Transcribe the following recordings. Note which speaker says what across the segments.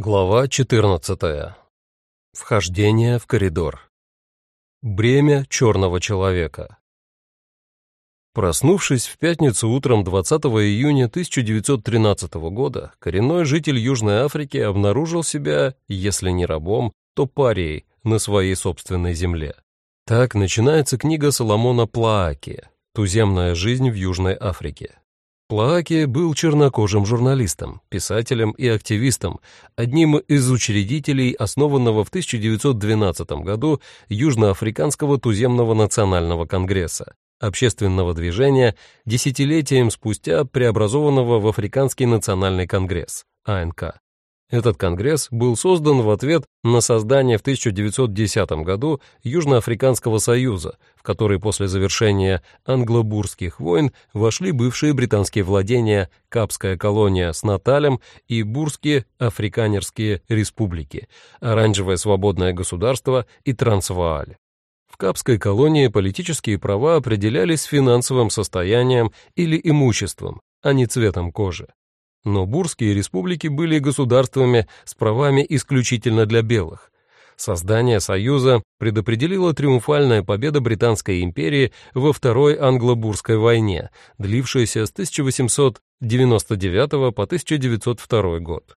Speaker 1: Глава 14. Вхождение в коридор. Бремя черного человека. Проснувшись в пятницу утром 20 июня 1913 года, коренной житель Южной Африки обнаружил себя, если не рабом, то парией на своей собственной земле. Так начинается книга Соломона Плааки «Туземная жизнь в Южной Африке». Плааки был чернокожим журналистом, писателем и активистом, одним из учредителей основанного в 1912 году Южноафриканского туземного национального конгресса, общественного движения, десятилетием спустя преобразованного в Африканский национальный конгресс, АНК. Этот конгресс был создан в ответ на создание в 1910 году Южноафриканского союза, в который после завершения англобурских войн вошли бывшие британские владения Капская колония с Наталем и Бурские африканерские республики, Оранжевое свободное государство и Трансвааль. В Капской колонии политические права определялись финансовым состоянием или имуществом, а не цветом кожи. Но бурские республики были государствами с правами исключительно для белых. Создание Союза предопределило триумфальная победа Британской империи во Второй англо-бурской войне, длившейся с 1899 по 1902 год.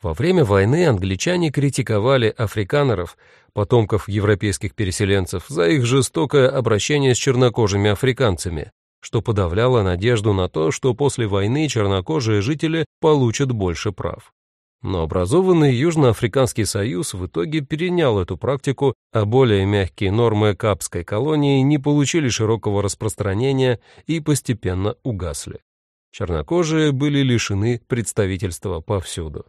Speaker 1: Во время войны англичане критиковали африканеров, потомков европейских переселенцев, за их жестокое обращение с чернокожими африканцами, что подавляло надежду на то, что после войны чернокожие жители получат больше прав. Но образованный Южноафриканский союз в итоге перенял эту практику, а более мягкие нормы Капской колонии не получили широкого распространения и постепенно угасли. Чернокожие были лишены представительства повсюду.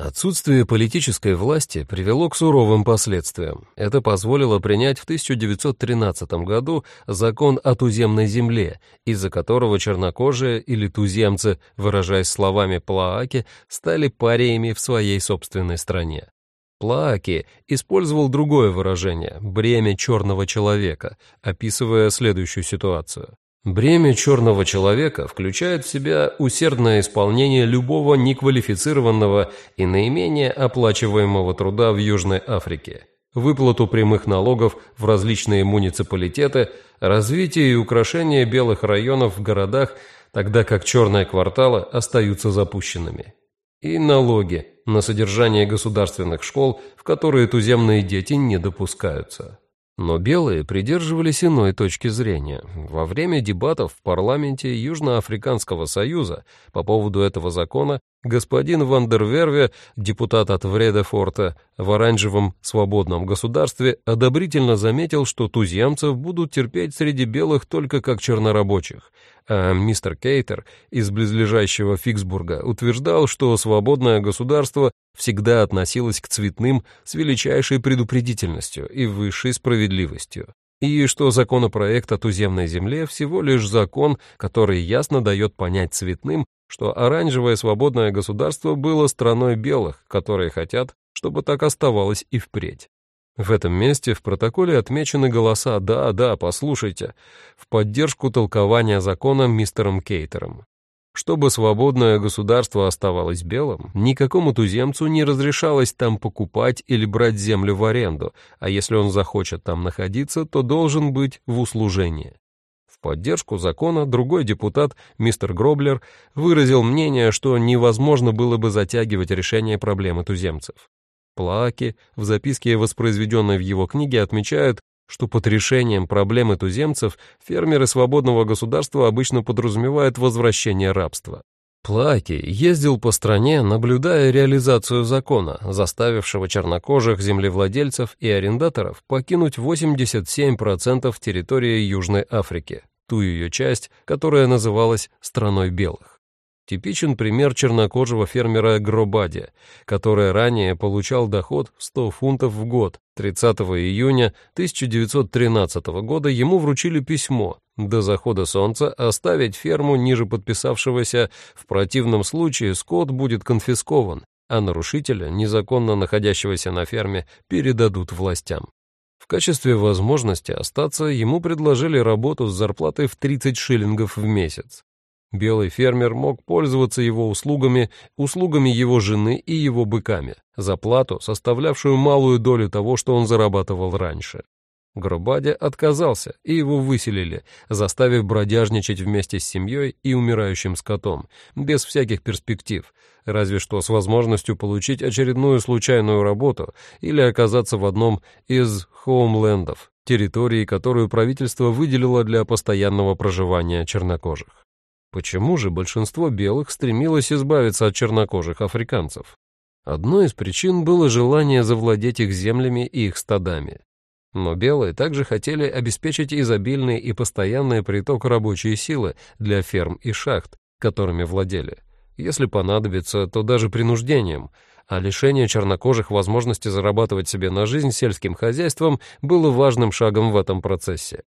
Speaker 1: Отсутствие политической власти привело к суровым последствиям. Это позволило принять в 1913 году закон о туземной земле, из-за которого чернокожие или туземцы, выражаясь словами Плааки, стали париями в своей собственной стране. Плааки использовал другое выражение «бремя черного человека», описывая следующую ситуацию. Бремя черного человека включает в себя усердное исполнение любого неквалифицированного и наименее оплачиваемого труда в Южной Африке, выплату прямых налогов в различные муниципалитеты, развитие и украшение белых районов в городах, тогда как черные кварталы остаются запущенными, и налоги на содержание государственных школ, в которые туземные дети не допускаются. Но белые придерживались иной точки зрения. Во время дебатов в парламенте Южноафриканского союза по поводу этого закона господин Вандерверве, депутат от Вредефорта в оранжевом свободном государстве, одобрительно заметил, что туземцев будут терпеть среди белых только как чернорабочих, а мистер Кейтер из близлежащего Фиксбурга утверждал, что свободное государство всегда относилось к цветным с величайшей предупредительностью и высшей справедливостью, и что законопроект о туземной земле всего лишь закон, который ясно дает понять цветным, что оранжевое свободное государство было страной белых, которые хотят, чтобы так оставалось и впредь. В этом месте в протоколе отмечены голоса «да, да, послушайте» в поддержку толкования закона мистером Кейтером. Чтобы свободное государство оставалось белым, никакому туземцу не разрешалось там покупать или брать землю в аренду, а если он захочет там находиться, то должен быть в услужении. Поддержку закона другой депутат, мистер Гроблер, выразил мнение, что невозможно было бы затягивать решение проблемы туземцев. Плаки в записке, воспроизведенной в его книге, отмечают, что под решением проблемы туземцев фермеры свободного государства обычно подразумевают возвращение рабства. Плаки ездил по стране, наблюдая реализацию закона, заставившего чернокожих землевладельцев и арендаторов покинуть 87% территории Южной Африки, ту ее часть, которая называлась «страной белых». Типичен пример чернокожего фермера Гробади, который ранее получал доход в 100 фунтов в год. 30 июня 1913 года ему вручили письмо до захода солнца оставить ферму ниже подписавшегося, в противном случае скот будет конфискован, а нарушителя, незаконно находящегося на ферме, передадут властям. В качестве возможности остаться ему предложили работу с зарплатой в 30 шиллингов в месяц. Белый фермер мог пользоваться его услугами, услугами его жены и его быками, за плату, составлявшую малую долю того, что он зарабатывал раньше. Гробаде отказался, и его выселили, заставив бродяжничать вместе с семьей и умирающим скотом, без всяких перспектив, разве что с возможностью получить очередную случайную работу или оказаться в одном из хоумлендов, территории, которую правительство выделило для постоянного проживания чернокожих. Почему же большинство белых стремилось избавиться от чернокожих африканцев? Одной из причин было желание завладеть их землями и их стадами. Но белые также хотели обеспечить изобильный и постоянный приток рабочей силы для ферм и шахт, которыми владели. Если понадобится, то даже принуждением, а лишение чернокожих возможности зарабатывать себе на жизнь сельским хозяйством было важным шагом в этом процессе.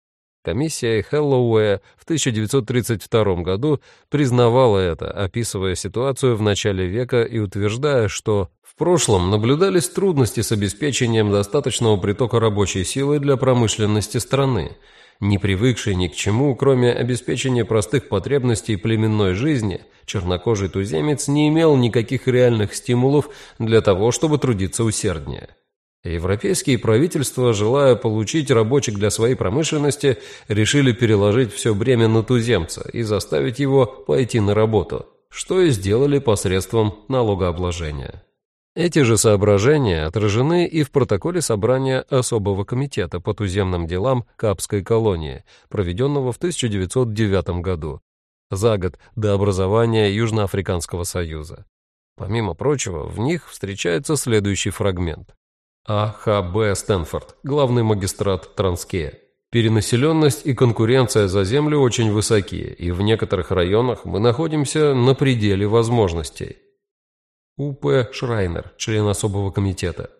Speaker 1: Комиссия Хэллоуэя в 1932 году признавала это, описывая ситуацию в начале века и утверждая, что прошлом наблюдались трудности с обеспечением достаточного притока рабочей силы для промышленности страны, не привыкшей ни к чему, кроме обеспечения простых потребностей племенной жизни, чернокожий туземец не имел никаких реальных стимулов для того, чтобы трудиться усерднее. Европейские правительства, желая получить рабочих для своей промышленности, решили переложить все бремя на туземца и заставить его пойти на работу, что и сделали посредством налогообложения. Эти же соображения отражены и в протоколе собрания особого комитета по туземным делам Капской колонии, проведенного в 1909 году, за год до образования Южноафриканского союза. Помимо прочего, в них встречается следующий фрагмент. А. Х. Б. Стэнфорд, главный магистрат Транскея. Перенаселенность и конкуренция за землю очень высоки, и в некоторых районах мы находимся на пределе возможностей. У.П. Шрайнер, член особого комитета.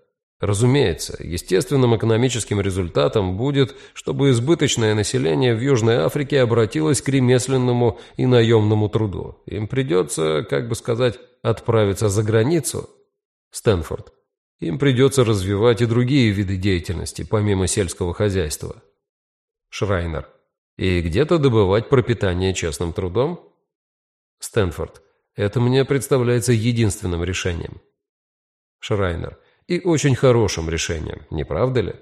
Speaker 1: Разумеется, естественным экономическим результатом будет, чтобы избыточное население в Южной Африке обратилось к ремесленному и наемному труду. Им придется, как бы сказать, отправиться за границу. Стэнфорд. Им придется развивать и другие виды деятельности, помимо сельского хозяйства. Шрайнер. И где-то добывать пропитание честным трудом? Стэнфорд. Это мне представляется единственным решением. Шрайнер. И очень хорошим решением, не правда ли?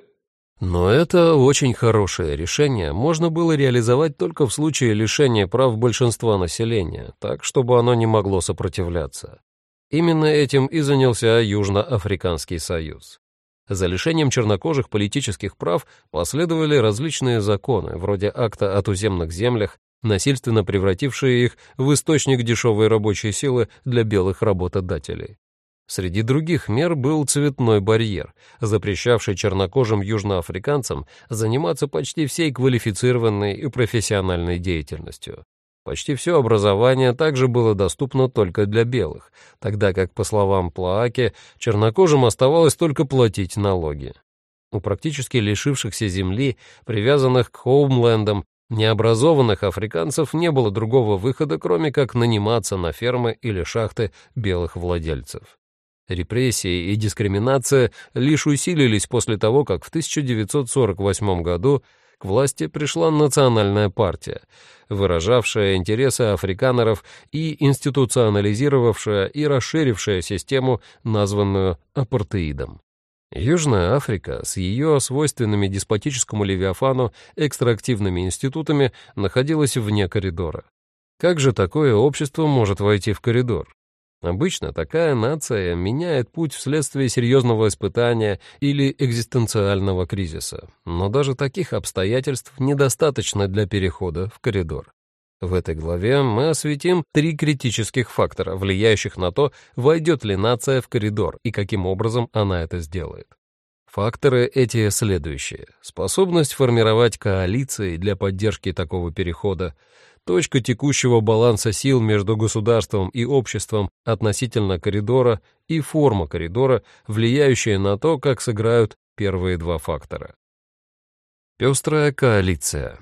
Speaker 1: Но это очень хорошее решение можно было реализовать только в случае лишения прав большинства населения, так, чтобы оно не могло сопротивляться. Именно этим и занялся Южноафриканский союз. За лишением чернокожих политических прав последовали различные законы, вроде акта о туземных землях, насильственно превратившие их в источник дешевой рабочей силы для белых работодателей. Среди других мер был цветной барьер, запрещавший чернокожим южноафриканцам заниматься почти всей квалифицированной и профессиональной деятельностью. Почти все образование также было доступно только для белых, тогда как, по словам Плааки, чернокожим оставалось только платить налоги. У практически лишившихся земли, привязанных к хоумлендам, Необразованных африканцев не было другого выхода, кроме как наниматься на фермы или шахты белых владельцев. Репрессии и дискриминация лишь усилились после того, как в 1948 году к власти пришла национальная партия, выражавшая интересы африканеров и институционализировавшая и расширившая систему, названную апартеидом. Южная Африка с ее свойственными деспотическому Левиафану экстраактивными институтами находилась вне коридора. Как же такое общество может войти в коридор? Обычно такая нация меняет путь вследствие серьезного испытания или экзистенциального кризиса, но даже таких обстоятельств недостаточно для перехода в коридор. В этой главе мы осветим три критических фактора, влияющих на то, войдет ли нация в коридор и каким образом она это сделает. Факторы эти следующие. Способность формировать коалиции для поддержки такого перехода, точка текущего баланса сил между государством и обществом относительно коридора и форма коридора, влияющая на то, как сыграют первые два фактора. Пестрая коалиция.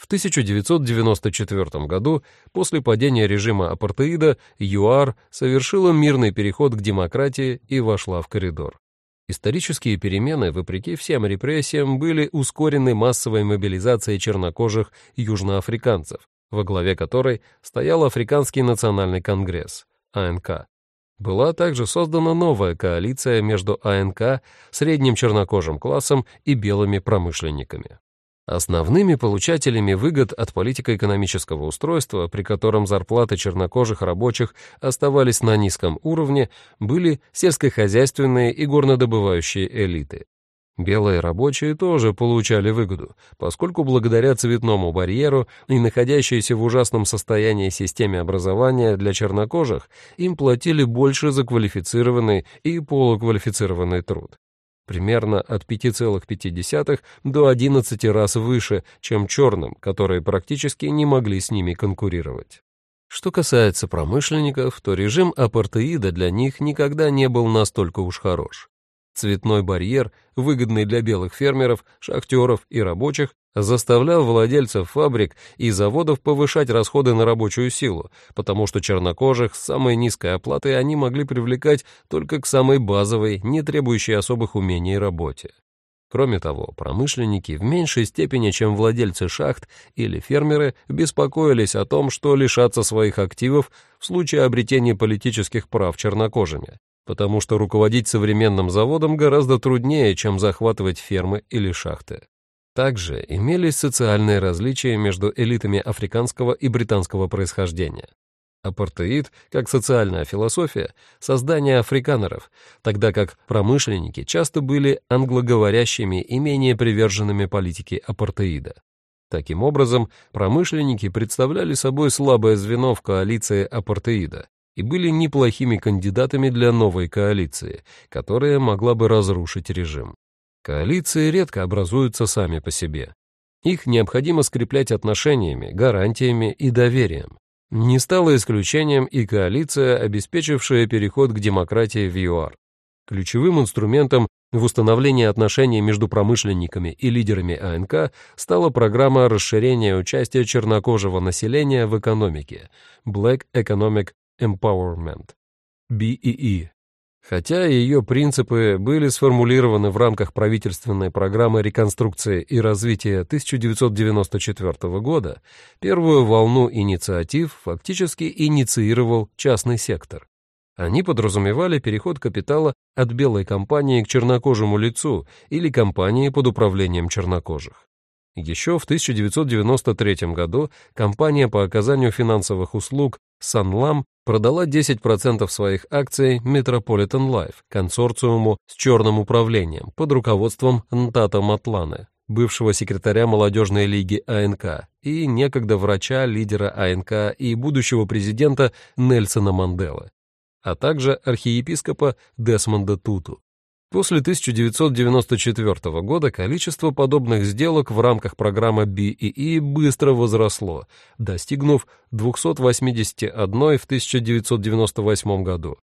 Speaker 1: В 1994 году, после падения режима апартеида, ЮАР совершила мирный переход к демократии и вошла в коридор. Исторические перемены, вопреки всем репрессиям, были ускорены массовой мобилизацией чернокожих южноафриканцев, во главе которой стоял Африканский национальный конгресс, АНК. Была также создана новая коалиция между АНК, средним чернокожим классом и белыми промышленниками. Основными получателями выгод от политико-экономического устройства, при котором зарплаты чернокожих рабочих оставались на низком уровне, были сельскохозяйственные и горнодобывающие элиты. Белые рабочие тоже получали выгоду, поскольку благодаря цветному барьеру и находящейся в ужасном состоянии системе образования для чернокожих им платили больше за квалифицированный и полуквалифицированный труд примерно от 5,5 до 11 раз выше, чем черным, которые практически не могли с ними конкурировать. Что касается промышленников, то режим апартеида для них никогда не был настолько уж хорош. Цветной барьер, выгодный для белых фермеров, шахтеров и рабочих, заставлял владельцев фабрик и заводов повышать расходы на рабочую силу, потому что чернокожих с самой низкой оплатой они могли привлекать только к самой базовой, не требующей особых умений работе. Кроме того, промышленники в меньшей степени, чем владельцы шахт или фермеры, беспокоились о том, что лишатся своих активов в случае обретения политических прав чернокожими, потому что руководить современным заводом гораздо труднее, чем захватывать фермы или шахты. Также имелись социальные различия между элитами африканского и британского происхождения. Апартеид, как социальная философия, создание африканеров, тогда как промышленники часто были англоговорящими и менее приверженными политике апартеида. Таким образом, промышленники представляли собой слабое звено в коалиции апартеида и были неплохими кандидатами для новой коалиции, которая могла бы разрушить режим. Коалиции редко образуются сами по себе. Их необходимо скреплять отношениями, гарантиями и доверием. Не стала исключением и коалиция, обеспечившая переход к демократии в ЮАР. Ключевым инструментом в установлении отношений между промышленниками и лидерами АНК стала программа расширения участия чернокожего населения в экономике Black Economic Empowerment, BEE, Хотя ее принципы были сформулированы в рамках правительственной программы реконструкции и развития 1994 года, первую волну инициатив фактически инициировал частный сектор. Они подразумевали переход капитала от белой компании к чернокожему лицу или компании под управлением чернокожих. Еще в 1993 году компания по оказанию финансовых услуг Санлам продала 10% своих акций Metropolitan Life консорциуму с черным управлением под руководством Нтата Матланы, бывшего секретаря молодежной лиги АНК и некогда врача, лидера АНК и будущего президента Нельсона Манделы, а также архиепископа Десмонда Туту. После 1994 года количество подобных сделок в рамках программы BEE быстро возросло, достигнув 281 в 1998 году.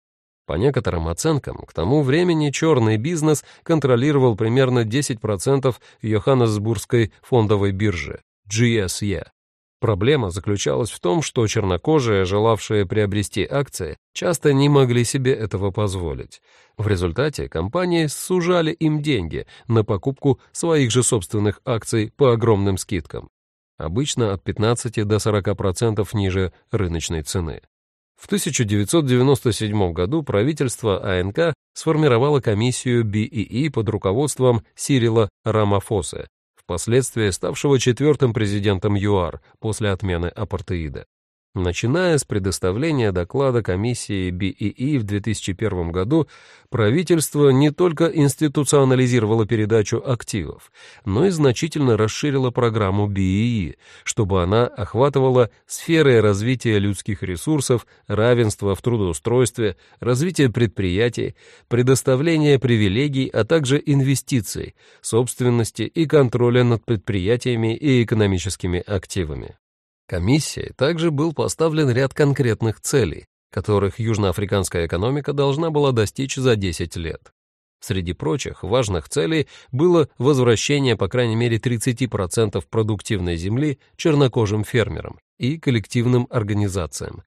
Speaker 1: По некоторым оценкам, к тому времени черный бизнес контролировал примерно 10% Йоханнесбургской фондовой биржи GSE. Проблема заключалась в том, что чернокожие, желавшие приобрести акции, часто не могли себе этого позволить. В результате компании сужали им деньги на покупку своих же собственных акций по огромным скидкам, обычно от 15 до 40% ниже рыночной цены. В 1997 году правительство АНК сформировало комиссию БИИ под руководством Сирила Рамафоса, впоследствии ставшего четвертым президентом ЮАР после отмены апартеида. Начиная с предоставления доклада комиссии БИИ в 2001 году, правительство не только институционализировало передачу активов, но и значительно расширило программу БИИ, чтобы она охватывала сферы развития людских ресурсов, равенства в трудоустройстве, развития предприятий, предоставления привилегий, а также инвестиций, собственности и контроля над предприятиями и экономическими активами. Комиссией также был поставлен ряд конкретных целей, которых южноафриканская экономика должна была достичь за 10 лет. Среди прочих важных целей было возвращение по крайней мере 30% продуктивной земли чернокожим фермерам и коллективным организациям,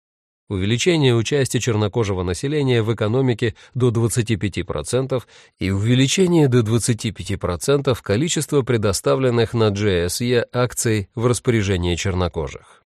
Speaker 1: увеличение участия чернокожего населения в экономике до 25% и увеличение до 25% количества предоставленных на GSE акций в распоряжение чернокожих.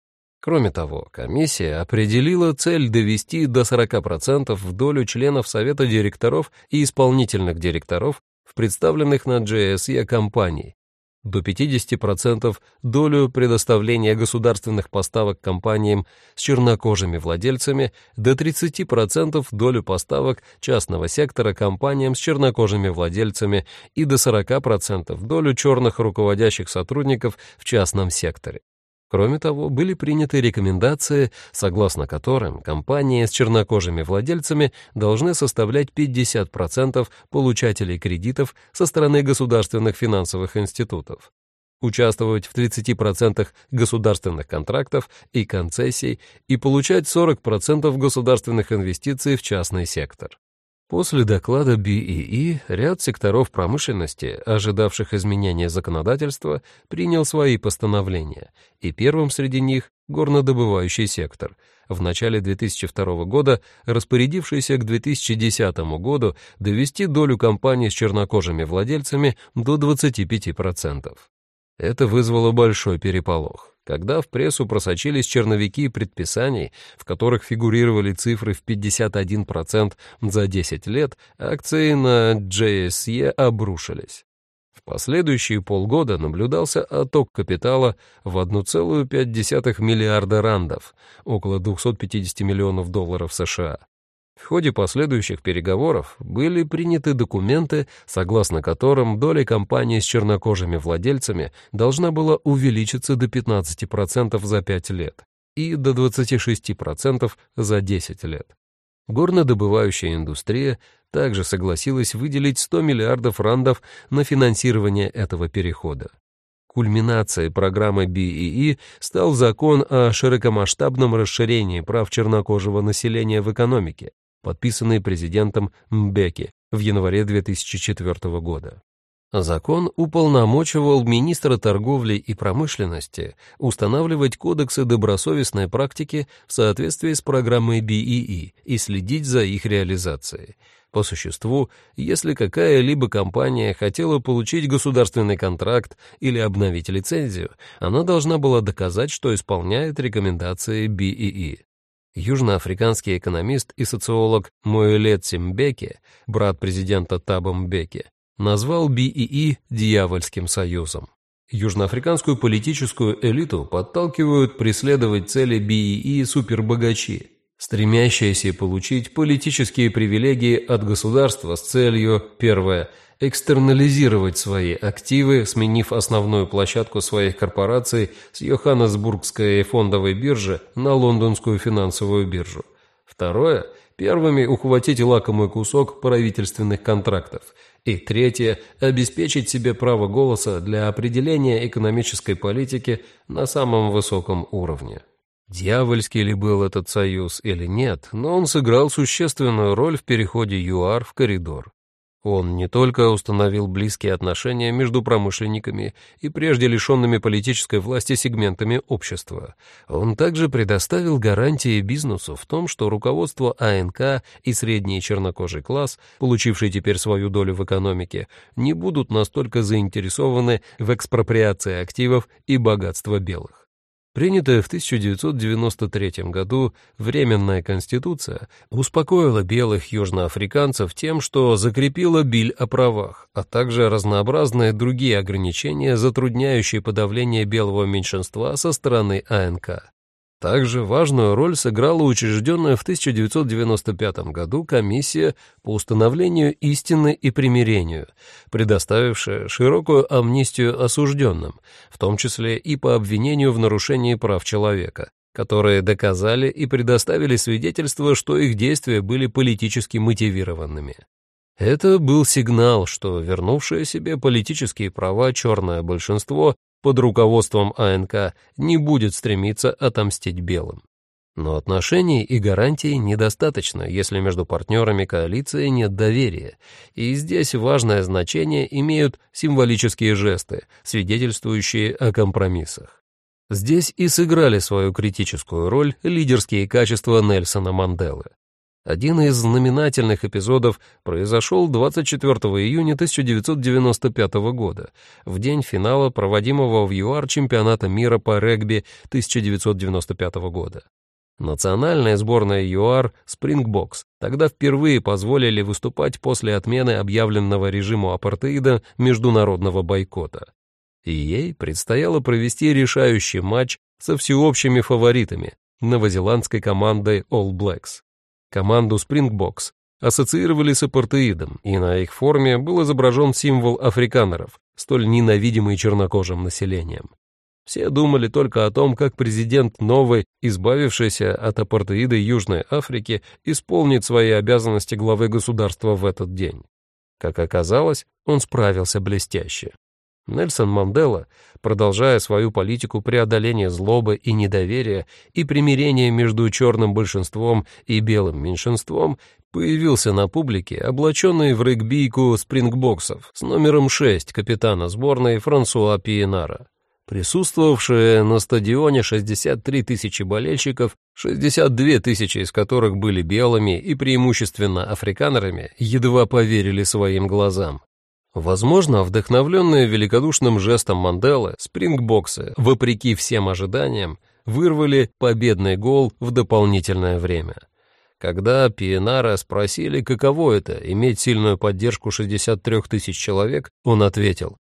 Speaker 1: Кроме того, комиссия определила цель довести до 40% в долю членов Совета директоров и исполнительных директоров в представленных на GSE компаний, до 50% долю предоставления государственных поставок компаниям с чернокожими владельцами, до 30% долю поставок частного сектора компаниям с чернокожими владельцами и до 40% долю черных руководящих сотрудников в частном секторе. Кроме того, были приняты рекомендации, согласно которым компании с чернокожими владельцами должны составлять 50% получателей кредитов со стороны государственных финансовых институтов, участвовать в 30% государственных контрактов и концессий и получать 40% государственных инвестиций в частный сектор. После доклада БИИ ряд секторов промышленности, ожидавших изменения законодательства, принял свои постановления, и первым среди них — горнодобывающий сектор, в начале 2002 года распорядившийся к 2010 году довести долю компаний с чернокожими владельцами до 25%. Это вызвало большой переполох. Когда в прессу просочились черновики предписаний, в которых фигурировали цифры в 51% за 10 лет, акции на JSE обрушились. В последующие полгода наблюдался отток капитала в 1,5 миллиарда рандов, около 250 миллионов долларов США. В ходе последующих переговоров были приняты документы, согласно которым доля компании с чернокожими владельцами должна была увеличиться до 15% за 5 лет и до 26% за 10 лет. Горнодобывающая индустрия также согласилась выделить 100 миллиардов рандов на финансирование этого перехода. Кульминацией программы BEE стал закон о широкомасштабном расширении прав чернокожего населения в экономике, подписанный президентом Мбеки в январе 2004 года. Закон уполномочивал министра торговли и промышленности устанавливать кодексы добросовестной практики в соответствии с программой BEE и следить за их реализацией. По существу, если какая-либо компания хотела получить государственный контракт или обновить лицензию, она должна была доказать, что исполняет рекомендации BEE. Южноафриканский экономист и социолог Моэлет Симбеки, брат президента Таба Мбеки, назвал БИИ «дьявольским союзом». Южноафриканскую политическую элиту подталкивают преследовать цели БИИ супербогачи, стремящиеся получить политические привилегии от государства с целью, первое, экстернализировать свои активы, сменив основную площадку своих корпораций с Йоханнесбургской фондовой биржи на лондонскую финансовую биржу. Второе – первыми ухватить лакомый кусок правительственных контрактов. И третье – обеспечить себе право голоса для определения экономической политики на самом высоком уровне. Дьявольский ли был этот союз или нет, но он сыграл существенную роль в переходе ЮАР в коридор. Он не только установил близкие отношения между промышленниками и прежде лишенными политической власти сегментами общества, он также предоставил гарантии бизнесу в том, что руководство АНК и средний чернокожий класс, получивший теперь свою долю в экономике, не будут настолько заинтересованы в экспроприации активов и богатства белых. Принятая в 1993 году Временная Конституция успокоила белых южноафриканцев тем, что закрепила биль о правах, а также разнообразные другие ограничения, затрудняющие подавление белого меньшинства со стороны АНК. Также важную роль сыграла учрежденная в 1995 году комиссия по установлению истины и примирению, предоставившая широкую амнистию осужденным, в том числе и по обвинению в нарушении прав человека, которые доказали и предоставили свидетельство, что их действия были политически мотивированными. Это был сигнал, что вернувшее себе политические права черное большинство под руководством АНК не будет стремиться отомстить белым. Но отношений и гарантий недостаточно, если между партнерами коалиции нет доверия, и здесь важное значение имеют символические жесты, свидетельствующие о компромиссах. Здесь и сыграли свою критическую роль лидерские качества Нельсона Манделы. Один из знаменательных эпизодов произошел 24 июня 1995 года, в день финала проводимого в ЮАР чемпионата мира по регби 1995 года. Национальная сборная ЮАР «Спрингбокс» тогда впервые позволили выступать после отмены объявленного режиму апартеида международного бойкота. И ей предстояло провести решающий матч со всеобщими фаворитами новозеландской командой All Blacks. Команду Springboks ассоциировали с апартеидом, и на их форме был изображен символ африканеров, столь ненавидимый чернокожим населением. Все думали только о том, как президент новой, избавившийся от апартеида Южной Африки, исполнит свои обязанности главы государства в этот день. Как оказалось, он справился блестяще. Нельсон Мандела, продолжая свою политику преодоления злобы и недоверия и примирения между черным большинством и белым меньшинством, появился на публике, облаченный в регбийку спрингбоксов с номером 6 капитана сборной Франсуа Пиенара. Присутствовавшие на стадионе 63 тысячи болельщиков, 62 тысячи из которых были белыми и преимущественно африканерами, едва поверили своим глазам. Возможно, вдохновленные великодушным жестом Манделы, спрингбоксы, вопреки всем ожиданиям, вырвали победный гол в дополнительное время. Когда Пиенара спросили, каково это — иметь сильную поддержку 63 тысяч человек, он ответил,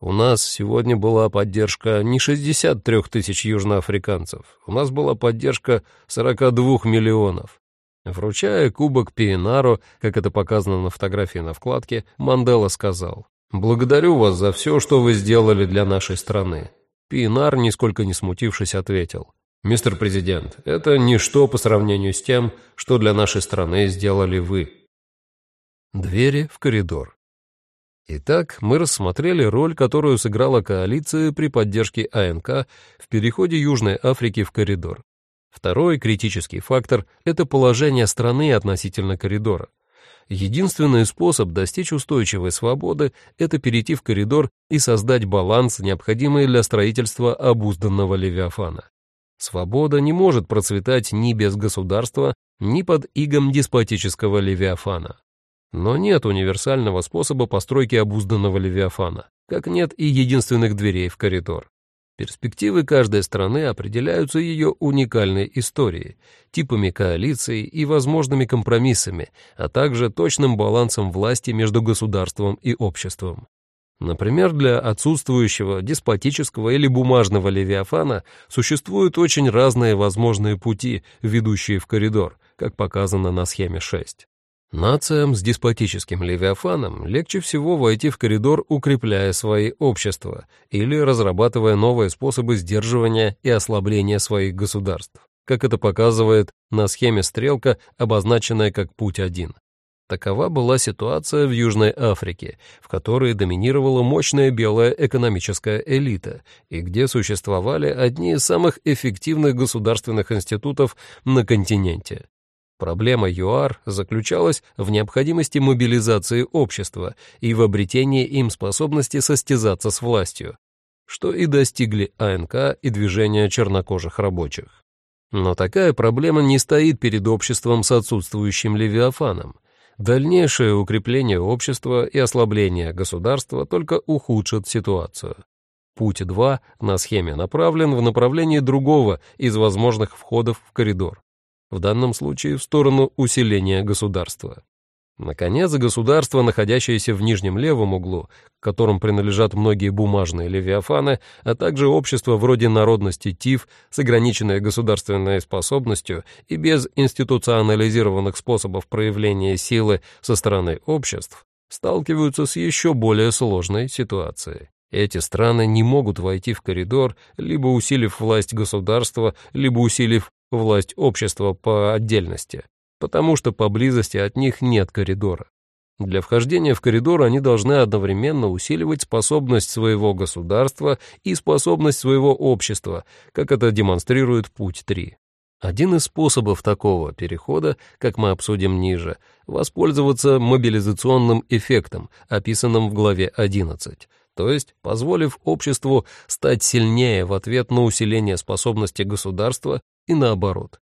Speaker 1: «У нас сегодня была поддержка не 63 тысяч южноафриканцев, у нас была поддержка 42 миллионов. Вручая кубок Пиенару, как это показано на фотографии на вкладке, Мандела сказал, «Благодарю вас за все, что вы сделали для нашей страны». Пиенар, нисколько не смутившись, ответил, «Мистер Президент, это ничто по сравнению с тем, что для нашей страны сделали вы». Двери в коридор. Итак, мы рассмотрели роль, которую сыграла коалиция при поддержке АНК в переходе Южной Африки в коридор. Второй критический фактор – это положение страны относительно коридора. Единственный способ достичь устойчивой свободы – это перейти в коридор и создать баланс, необходимый для строительства обузданного Левиафана. Свобода не может процветать ни без государства, ни под игом деспотического Левиафана. Но нет универсального способа постройки обузданного Левиафана, как нет и единственных дверей в коридор. Перспективы каждой страны определяются ее уникальной историей, типами коалиций и возможными компромиссами, а также точным балансом власти между государством и обществом. Например, для отсутствующего деспотического или бумажного левиафана существуют очень разные возможные пути, ведущие в коридор, как показано на схеме 6. Нациям с деспотическим левиафаном легче всего войти в коридор, укрепляя свои общества или разрабатывая новые способы сдерживания и ослабления своих государств, как это показывает на схеме стрелка, обозначенная как «Путь один». Такова была ситуация в Южной Африке, в которой доминировала мощная белая экономическая элита и где существовали одни из самых эффективных государственных институтов на континенте. Проблема ЮАР заключалась в необходимости мобилизации общества и в обретении им способности состязаться с властью, что и достигли АНК и движения чернокожих рабочих. Но такая проблема не стоит перед обществом с отсутствующим левиафаном. Дальнейшее укрепление общества и ослабление государства только ухудшат ситуацию. Путь 2 на схеме направлен в направлении другого из возможных входов в коридор в данном случае в сторону усиления государства. Наконец, государство, находящееся в нижнем левом углу, к которым принадлежат многие бумажные левиафаны, а также общество вроде народности ТИФ с ограниченной государственной способностью и без институционализированных способов проявления силы со стороны обществ, сталкиваются с еще более сложной ситуацией. Эти страны не могут войти в коридор, либо усилив власть государства, либо усилив власть общества по отдельности, потому что поблизости от них нет коридора. Для вхождения в коридор они должны одновременно усиливать способность своего государства и способность своего общества, как это демонстрирует путь 3. Один из способов такого перехода, как мы обсудим ниже, воспользоваться мобилизационным эффектом, описанным в главе 11, то есть позволив обществу стать сильнее в ответ на усиление способности государства и наоборот.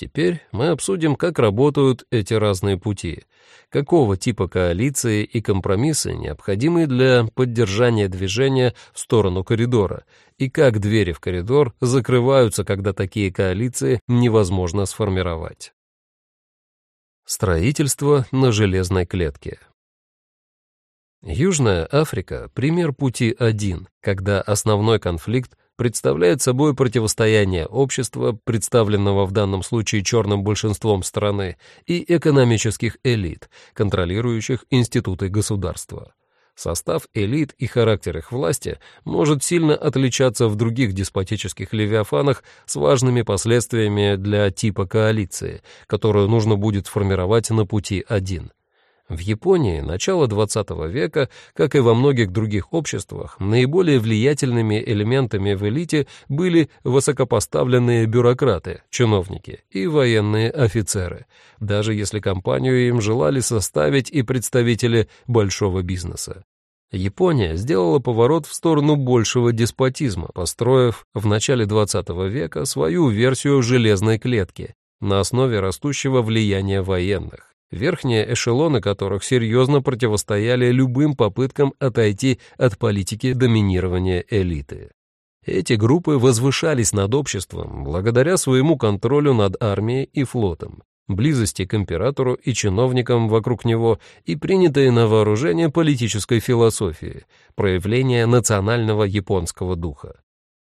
Speaker 1: Теперь мы обсудим, как работают эти разные пути, какого типа коалиции и компромиссы необходимы для поддержания движения в сторону коридора, и как двери в коридор закрываются, когда такие коалиции невозможно сформировать. Строительство на железной клетке Южная Африка – пример пути один, когда основной конфликт представляет собой противостояние общества, представленного в данном случае черным большинством страны, и экономических элит, контролирующих институты государства. Состав элит и характер их власти может сильно отличаться в других деспотических левиафанах с важными последствиями для типа коалиции, которую нужно будет формировать на пути один – в Японии начала XX века, как и во многих других обществах, наиболее влиятельными элементами в элите были высокопоставленные бюрократы, чиновники и военные офицеры, даже если компанию им желали составить и представители большого бизнеса. Япония сделала поворот в сторону большего деспотизма, построив в начале XX века свою версию железной клетки на основе растущего влияния военных верхние эшелоны которых серьезно противостояли любым попыткам отойти от политики доминирования элиты. Эти группы возвышались над обществом благодаря своему контролю над армией и флотом, близости к императору и чиновникам вокруг него и принятой на вооружение политической философии, проявления национального японского духа.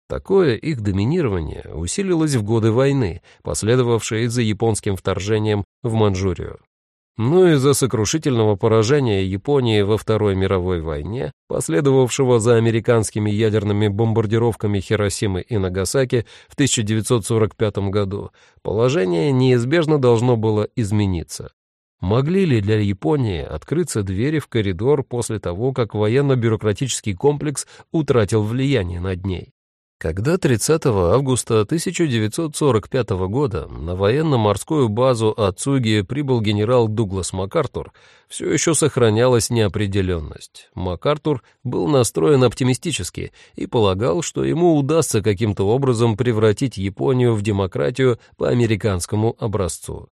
Speaker 1: Такое их доминирование усилилось в годы войны, последовавшей за японским вторжением в Манчжурию но из-за сокрушительного поражения Японии во Второй мировой войне, последовавшего за американскими ядерными бомбардировками Хиросимы и Нагасаки в 1945 году, положение неизбежно должно было измениться. Могли ли для Японии открыться двери в коридор после того, как военно-бюрократический комплекс утратил влияние над ней? Когда 30 августа 1945 года на военно-морскую базу Ацуги прибыл генерал Дуглас МакАртур, все еще сохранялась неопределенность. МакАртур был настроен оптимистически и полагал, что ему удастся каким-то образом превратить Японию в демократию по американскому образцу.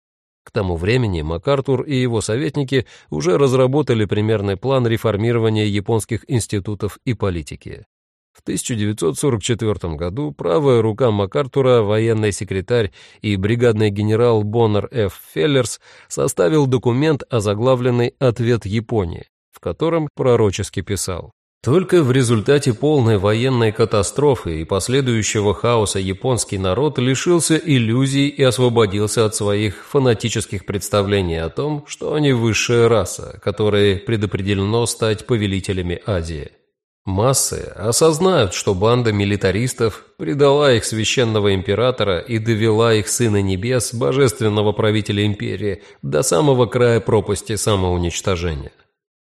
Speaker 1: К тому времени МакАртур и его советники уже разработали примерный план реформирования японских институтов и политики. В 1944 году правая рука МакАртура, военный секретарь и бригадный генерал Боннер Ф. Феллерс составил документ, озаглавленный «Ответ Японии», в котором пророчески писал только в результате полной военной катастрофы и последующего хаоса японский народ лишился иллюзий и освободился от своих фанатических представлений о том, что они высшая раса, которой предопределено стать повелителями Азии. Массы осознают, что банда милитаристов предала их священного императора и довела их сына небес, божественного правителя империи, до самого края пропасти самоуничтожения.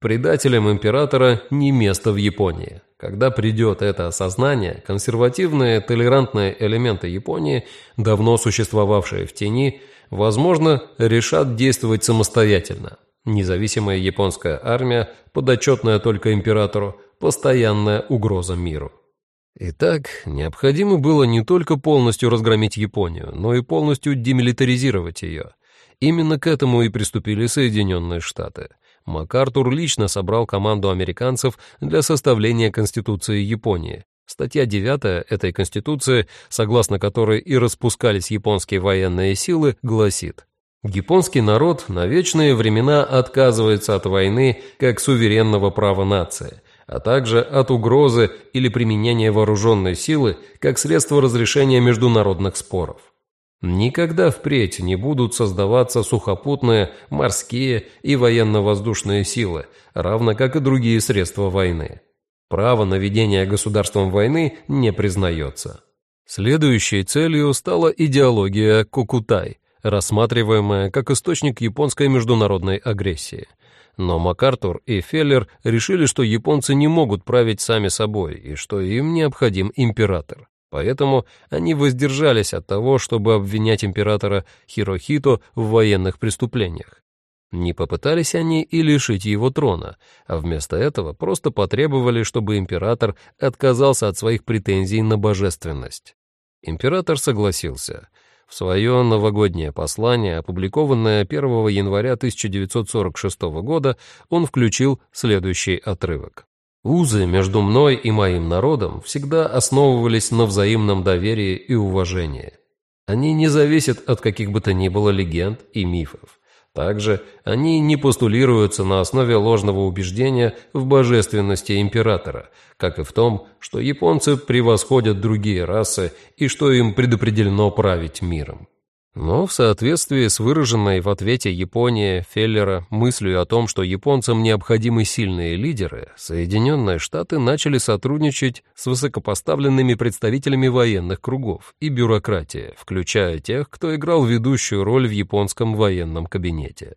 Speaker 1: Предателям императора не место в Японии. Когда придет это осознание, консервативные, толерантные элементы Японии, давно существовавшие в тени, возможно, решат действовать самостоятельно. Независимая японская армия, подотчетная только императору, постоянная угроза миру. Итак, необходимо было не только полностью разгромить Японию, но и полностью демилитаризировать ее. Именно к этому и приступили Соединенные Штаты. МакАртур лично собрал команду американцев для составления Конституции Японии. Статья 9 этой Конституции, согласно которой и распускались японские военные силы, гласит «Японский народ на вечные времена отказывается от войны как суверенного права нации» а также от угрозы или применения вооруженной силы как средство разрешения международных споров. Никогда впредь не будут создаваться сухопутные, морские и военно-воздушные силы, равно как и другие средства войны. Право на ведение государством войны не признается. Следующей целью стала идеология Кокутай, рассматриваемая как источник японской международной агрессии – но МакАртур и Феллер решили, что японцы не могут править сами собой и что им необходим император. Поэтому они воздержались от того, чтобы обвинять императора Хирохито в военных преступлениях. Не попытались они и лишить его трона, а вместо этого просто потребовали, чтобы император отказался от своих претензий на божественность. Император согласился — В свое новогоднее послание, опубликованное 1 января 1946 года, он включил следующий отрывок. «Узы между мной и моим народом всегда основывались на взаимном доверии и уважении. Они не зависят от каких бы то ни было легенд и мифов. Также они не постулируются на основе ложного убеждения в божественности императора, как и в том, что японцы превосходят другие расы и что им предопределено править миром. Но в соответствии с выраженной в ответе Японии Феллера мыслью о том, что японцам необходимы сильные лидеры, Соединенные Штаты начали сотрудничать с высокопоставленными представителями военных кругов и бюрократии, включая тех, кто играл ведущую роль в японском военном кабинете.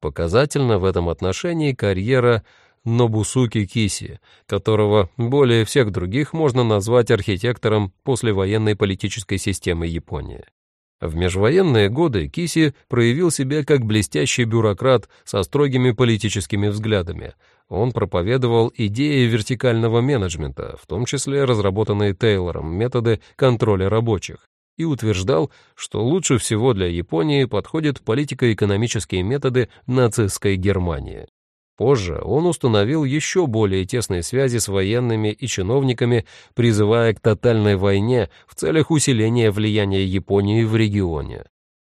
Speaker 1: Показательно в этом отношении карьера Нобусуки Киси, которого более всех других можно назвать архитектором послевоенной политической системы Японии. В межвоенные годы Киси проявил себя как блестящий бюрократ со строгими политическими взглядами. Он проповедовал идеи вертикального менеджмента, в том числе разработанные Тейлором методы контроля рабочих, и утверждал, что лучше всего для Японии подходят политико-экономические методы нацистской Германии. Позже он установил еще более тесные связи с военными и чиновниками, призывая к тотальной войне в целях усиления влияния Японии в регионе.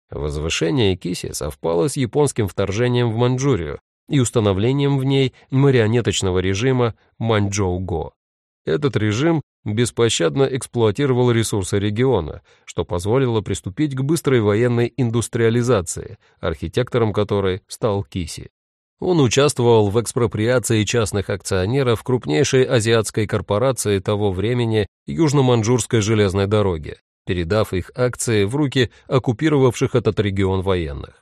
Speaker 1: Возвышение Киси совпало с японским вторжением в Маньчжурию и установлением в ней марионеточного режима Маньчжоу-го. Этот режим беспощадно эксплуатировал ресурсы региона, что позволило приступить к быстрой военной индустриализации, архитектором которой стал Киси. Он участвовал в экспроприации частных акционеров крупнейшей азиатской корпорации того времени Южно-Манчжурской железной дороги, передав их акции в руки оккупировавших этот регион военных.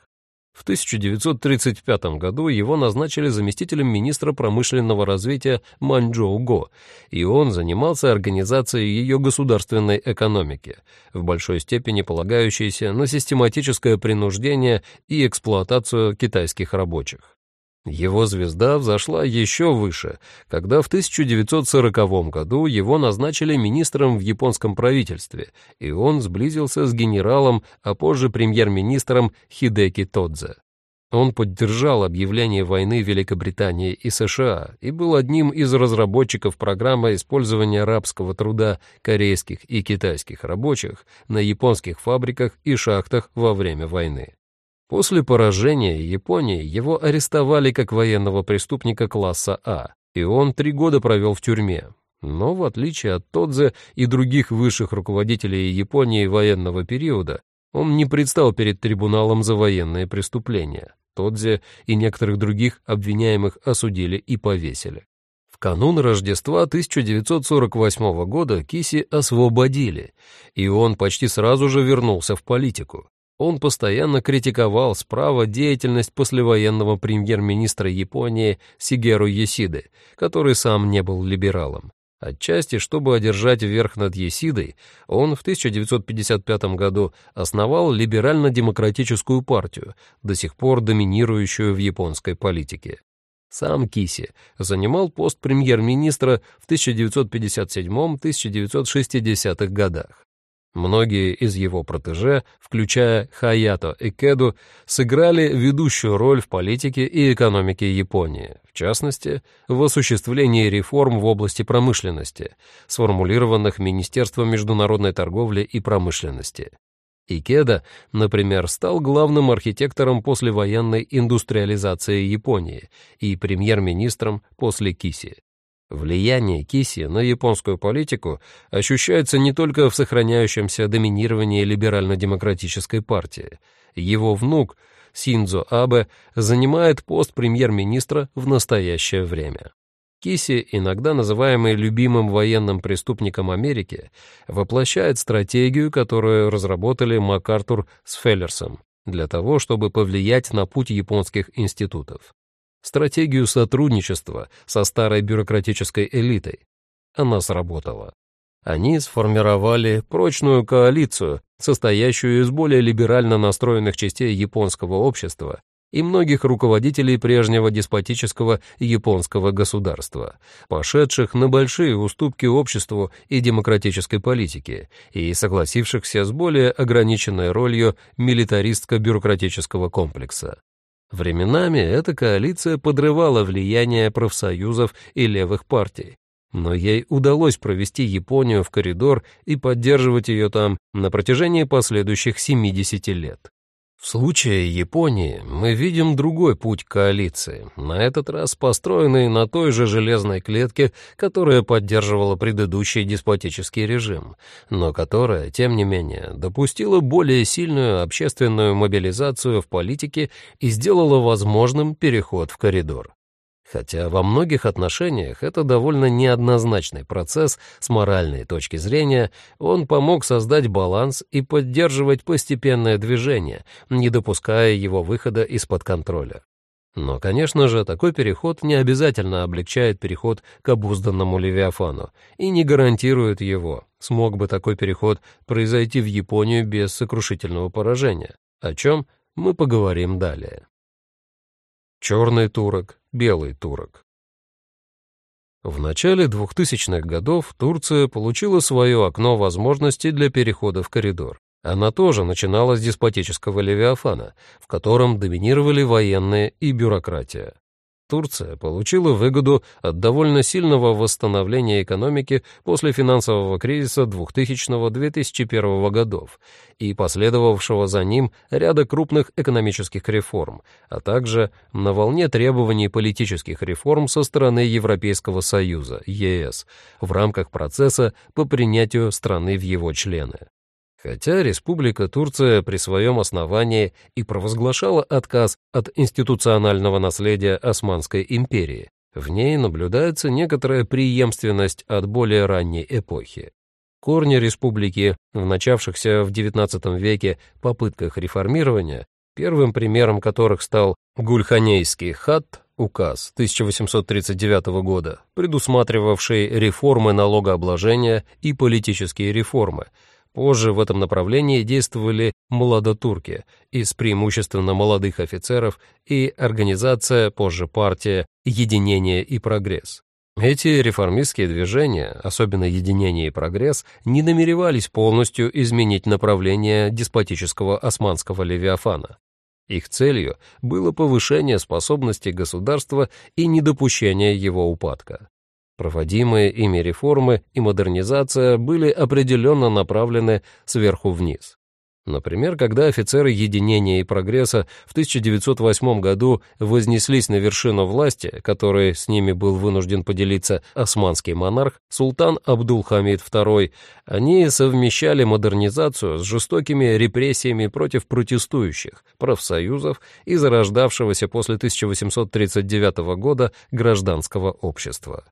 Speaker 1: В 1935 году его назначили заместителем министра промышленного развития Маньчжоу-го, и он занимался организацией ее государственной экономики, в большой степени полагающейся на систематическое принуждение и эксплуатацию китайских рабочих. Его звезда взошла еще выше, когда в 1940 году его назначили министром в японском правительстве, и он сблизился с генералом, а позже премьер-министром Хидеки Тодзе. Он поддержал объявление войны Великобритании и США и был одним из разработчиков программы использования рабского труда корейских и китайских рабочих на японских фабриках и шахтах во время войны. После поражения Японии его арестовали как военного преступника класса А, и он три года провел в тюрьме. Но в отличие от Тодзе и других высших руководителей Японии военного периода, он не предстал перед трибуналом за военные преступления. Тодзе и некоторых других обвиняемых осудили и повесили. В канун Рождества 1948 года Киси освободили, и он почти сразу же вернулся в политику. Он постоянно критиковал справа деятельность послевоенного премьер-министра Японии Сигеру Есиды, который сам не был либералом. Отчасти, чтобы одержать верх над Есидой, он в 1955 году основал либерально-демократическую партию, до сих пор доминирующую в японской политике. Сам Киси занимал пост премьер-министра в 1957-1960-х годах. Многие из его протеже, включая Хаято Икеду, сыграли ведущую роль в политике и экономике Японии, в частности, в осуществлении реформ в области промышленности, сформулированных Министерством международной торговли и промышленности. Икеда, например, стал главным архитектором послевоенной индустриализации Японии и премьер-министром после Киси. Влияние Киси на японскую политику ощущается не только в сохраняющемся доминировании либерально-демократической партии. Его внук Синдзо Абе занимает пост премьер-министра в настоящее время. Киси, иногда называемый любимым военным преступником Америки, воплощает стратегию, которую разработали МакАртур с Феллерсом для того, чтобы повлиять на путь японских институтов стратегию сотрудничества со старой бюрократической элитой. Она сработала. Они сформировали прочную коалицию, состоящую из более либерально настроенных частей японского общества, и многих руководителей прежнего деспотического японского государства, пошедших на большие уступки обществу и демократической политике и согласившихся с более ограниченной ролью милитаристско-бюрократического комплекса. Временами эта коалиция подрывала влияние профсоюзов и левых партий, но ей удалось провести Японию в коридор и поддерживать ее там на протяжении последующих 70 лет. В случае Японии мы видим другой путь коалиции, на этот раз построенный на той же железной клетке, которая поддерживала предыдущий деспотический режим, но которая, тем не менее, допустила более сильную общественную мобилизацию в политике и сделала возможным переход в коридор. Хотя во многих отношениях это довольно неоднозначный процесс с моральной точки зрения, он помог создать баланс и поддерживать постепенное движение, не допуская его выхода из-под контроля. Но, конечно же, такой переход не обязательно облегчает переход к обузданному Левиафану и не гарантирует его. Смог бы такой переход произойти в Японию без сокрушительного поражения, о чем мы поговорим далее. Черный турок, белый турок. В начале 2000-х годов Турция получила свое окно возможностей для перехода в коридор. Она тоже начинала с деспотического Левиафана, в котором доминировали военные и бюрократия. Турция получила выгоду от довольно сильного восстановления экономики после финансового кризиса 2000-2001 годов и последовавшего за ним ряда крупных экономических реформ, а также на волне требований политических реформ со стороны Европейского Союза, ЕС, в рамках процесса по принятию страны в его члены. Хотя Республика Турция при своем основании и провозглашала отказ от институционального наследия Османской империи, в ней наблюдается некоторая преемственность от более ранней эпохи. Корни республики, в начавшихся в XIX веке попытках реформирования, первым примером которых стал Гульханейский хат, указ 1839 года, предусматривавший реформы налогообложения и политические реформы, Позже в этом направлении действовали молодотурки из преимущественно молодых офицеров и организация, позже партия «Единение и прогресс». Эти реформистские движения, особенно «Единение и прогресс», не намеревались полностью изменить направление деспотического османского левиафана. Их целью было повышение способности государства и недопущение его упадка. Проводимые ими реформы и модернизация были определенно направлены сверху вниз. Например, когда офицеры единения и прогресса в 1908 году вознеслись на вершину власти, которой с ними был вынужден поделиться османский монарх султан Абдул-Хамид II, они совмещали модернизацию с жестокими репрессиями против протестующих, профсоюзов и зарождавшегося после 1839 года гражданского общества.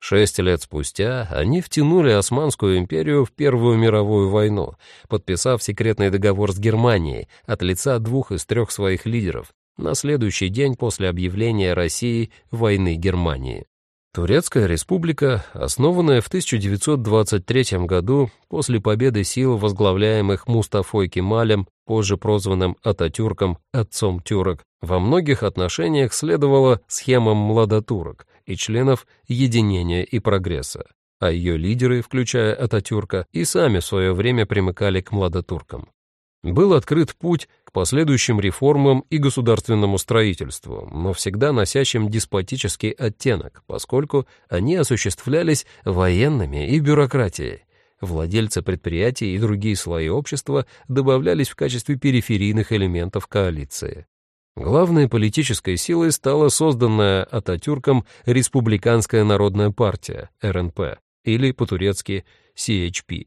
Speaker 1: Шесть лет спустя они втянули Османскую империю в Первую мировую войну, подписав секретный договор с Германией от лица двух из трех своих лидеров на следующий день после объявления России войны Германии. Турецкая республика, основанная в 1923 году после победы сил, возглавляемых Мустафой Кемалем, позже прозванным Ататюрком, отцом тюрок, во многих отношениях следовала схемам младотурок, и членов единения и прогресса, а ее лидеры, включая Ататюрка, и сами в свое время примыкали к младотуркам. Был открыт путь к последующим реформам и государственному строительству, но всегда носящим деспотический оттенок, поскольку они осуществлялись военными и бюрократией. Владельцы предприятий и другие слои общества добавлялись в качестве периферийных элементов коалиции. Главной политической силой стала созданная Ататюрком Республиканская народная партия, РНП, или по-турецки CHP.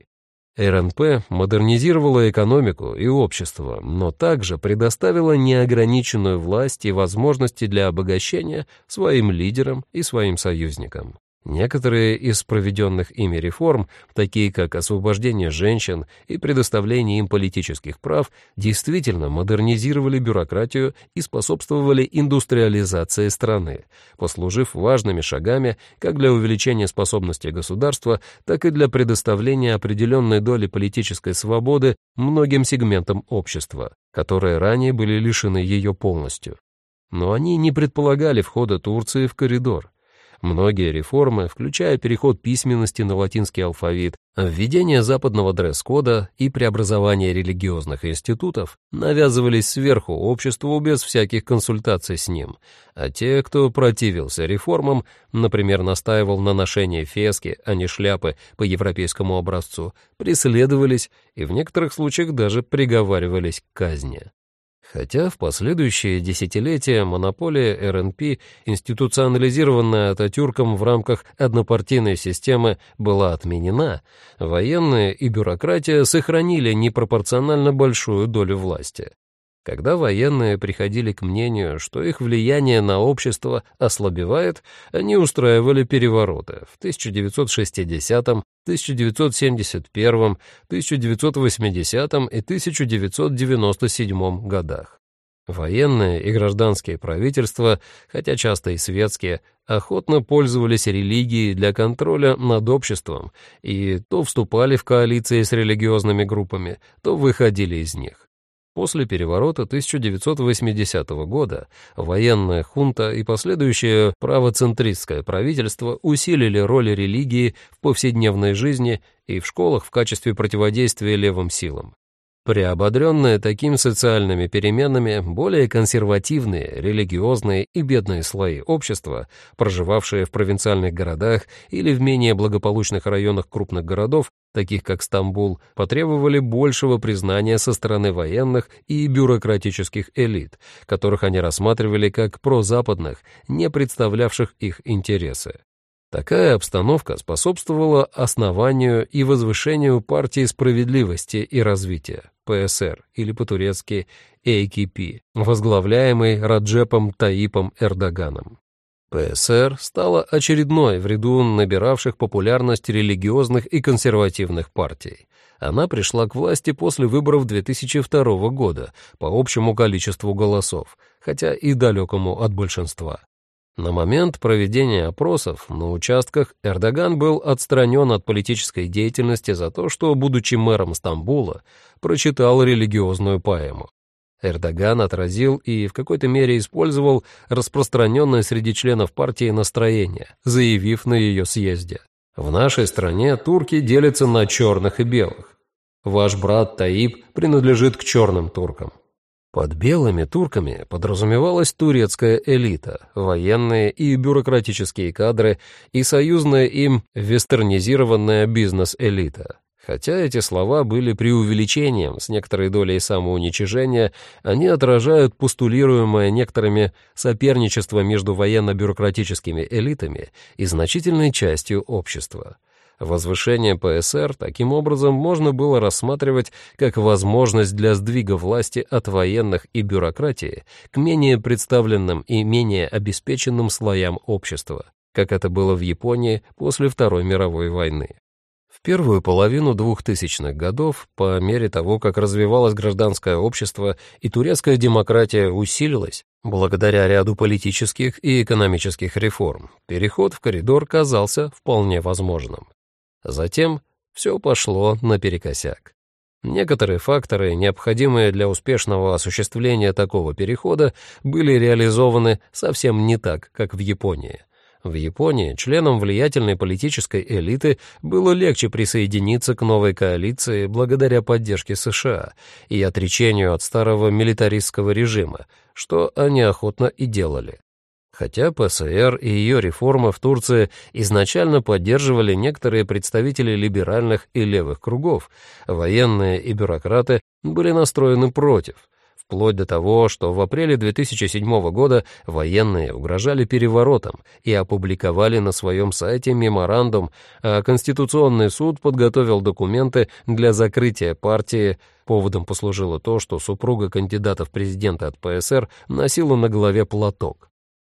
Speaker 1: РНП модернизировала экономику и общество, но также предоставила неограниченную власть и возможности для обогащения своим лидерам и своим союзникам. Некоторые из проведенных ими реформ, такие как освобождение женщин и предоставление им политических прав, действительно модернизировали бюрократию и способствовали индустриализации страны, послужив важными шагами как для увеличения способности государства, так и для предоставления определенной доли политической свободы многим сегментам общества, которые ранее были лишены ее полностью. но они не предполагали входа Турции в коридор. Многие реформы, включая переход письменности на латинский алфавит, введение западного дресс-кода и преобразование религиозных институтов, навязывались сверху обществу без всяких консультаций с ним, а те, кто противился реформам, например, настаивал на ношении фески, а не шляпы по европейскому образцу, преследовались и в некоторых случаях даже приговаривались к казни. Хотя в последующие десятилетия монополия РНП, институционализированная Ататюрком в рамках однопартийной системы, была отменена, военные и бюрократия сохранили непропорционально большую долю власти. Когда военные приходили к мнению, что их влияние на общество ослабевает, они устраивали перевороты в 1960, 1971, 1980 и 1997 годах. Военные и гражданские правительства, хотя часто и светские, охотно пользовались религией для контроля над обществом и то вступали в коалиции с религиозными группами, то выходили из них. После переворота 1980 года военная хунта и последующее правоцентристское правительство усилили роль религии в повседневной жизни и в школах в качестве противодействия левым силам. Приободренные такими социальными переменами, более консервативные, религиозные и бедные слои общества, проживавшие в провинциальных городах или в менее благополучных районах крупных городов, таких как Стамбул, потребовали большего признания со стороны военных и бюрократических элит, которых они рассматривали как прозападных, не представлявших их интересы. Такая обстановка способствовала основанию и возвышению партии справедливости и развития, ПСР, или по-турецки AKP, возглавляемой Раджепом Таипом Эрдоганом. ПСР стала очередной в ряду набиравших популярность религиозных и консервативных партий. Она пришла к власти после выборов 2002 года по общему количеству голосов, хотя и далекому от большинства. На момент проведения опросов на участках Эрдоган был отстранен от политической деятельности за то, что, будучи мэром Стамбула, прочитал религиозную поэму. Эрдоган отразил и в какой-то мере использовал распространенное среди членов партии настроение, заявив на ее съезде. «В нашей стране турки делятся на черных и белых. Ваш брат Таиб принадлежит к черным туркам. Под белыми турками подразумевалась турецкая элита, военные и бюрократические кадры и союзная им вестернизированная бизнес-элита. Хотя эти слова были преувеличением с некоторой долей самоуничижения, они отражают постулируемое некоторыми соперничество между военно-бюрократическими элитами и значительной частью общества. Возвышение ПСР таким образом можно было рассматривать как возможность для сдвига власти от военных и бюрократии к менее представленным и менее обеспеченным слоям общества, как это было в Японии после Второй мировой войны. В первую половину 2000-х годов, по мере того, как развивалось гражданское общество и турецкая демократия усилилась, благодаря ряду политических и экономических реформ, переход в коридор казался вполне возможным. Затем все пошло наперекосяк. Некоторые факторы, необходимые для успешного осуществления такого перехода, были реализованы совсем не так, как в Японии. В Японии членам влиятельной политической элиты было легче присоединиться к новой коалиции благодаря поддержке США и отречению от старого милитаристского режима, что они охотно и делали. Хотя ПСР и ее реформы в Турции изначально поддерживали некоторые представители либеральных и левых кругов, военные и бюрократы были настроены против, вплоть до того, что в апреле 2007 года военные угрожали переворотом и опубликовали на своем сайте меморандум, а Конституционный суд подготовил документы для закрытия партии. Поводом послужило то, что супруга кандидата в президенты от ПСР носила на голове платок.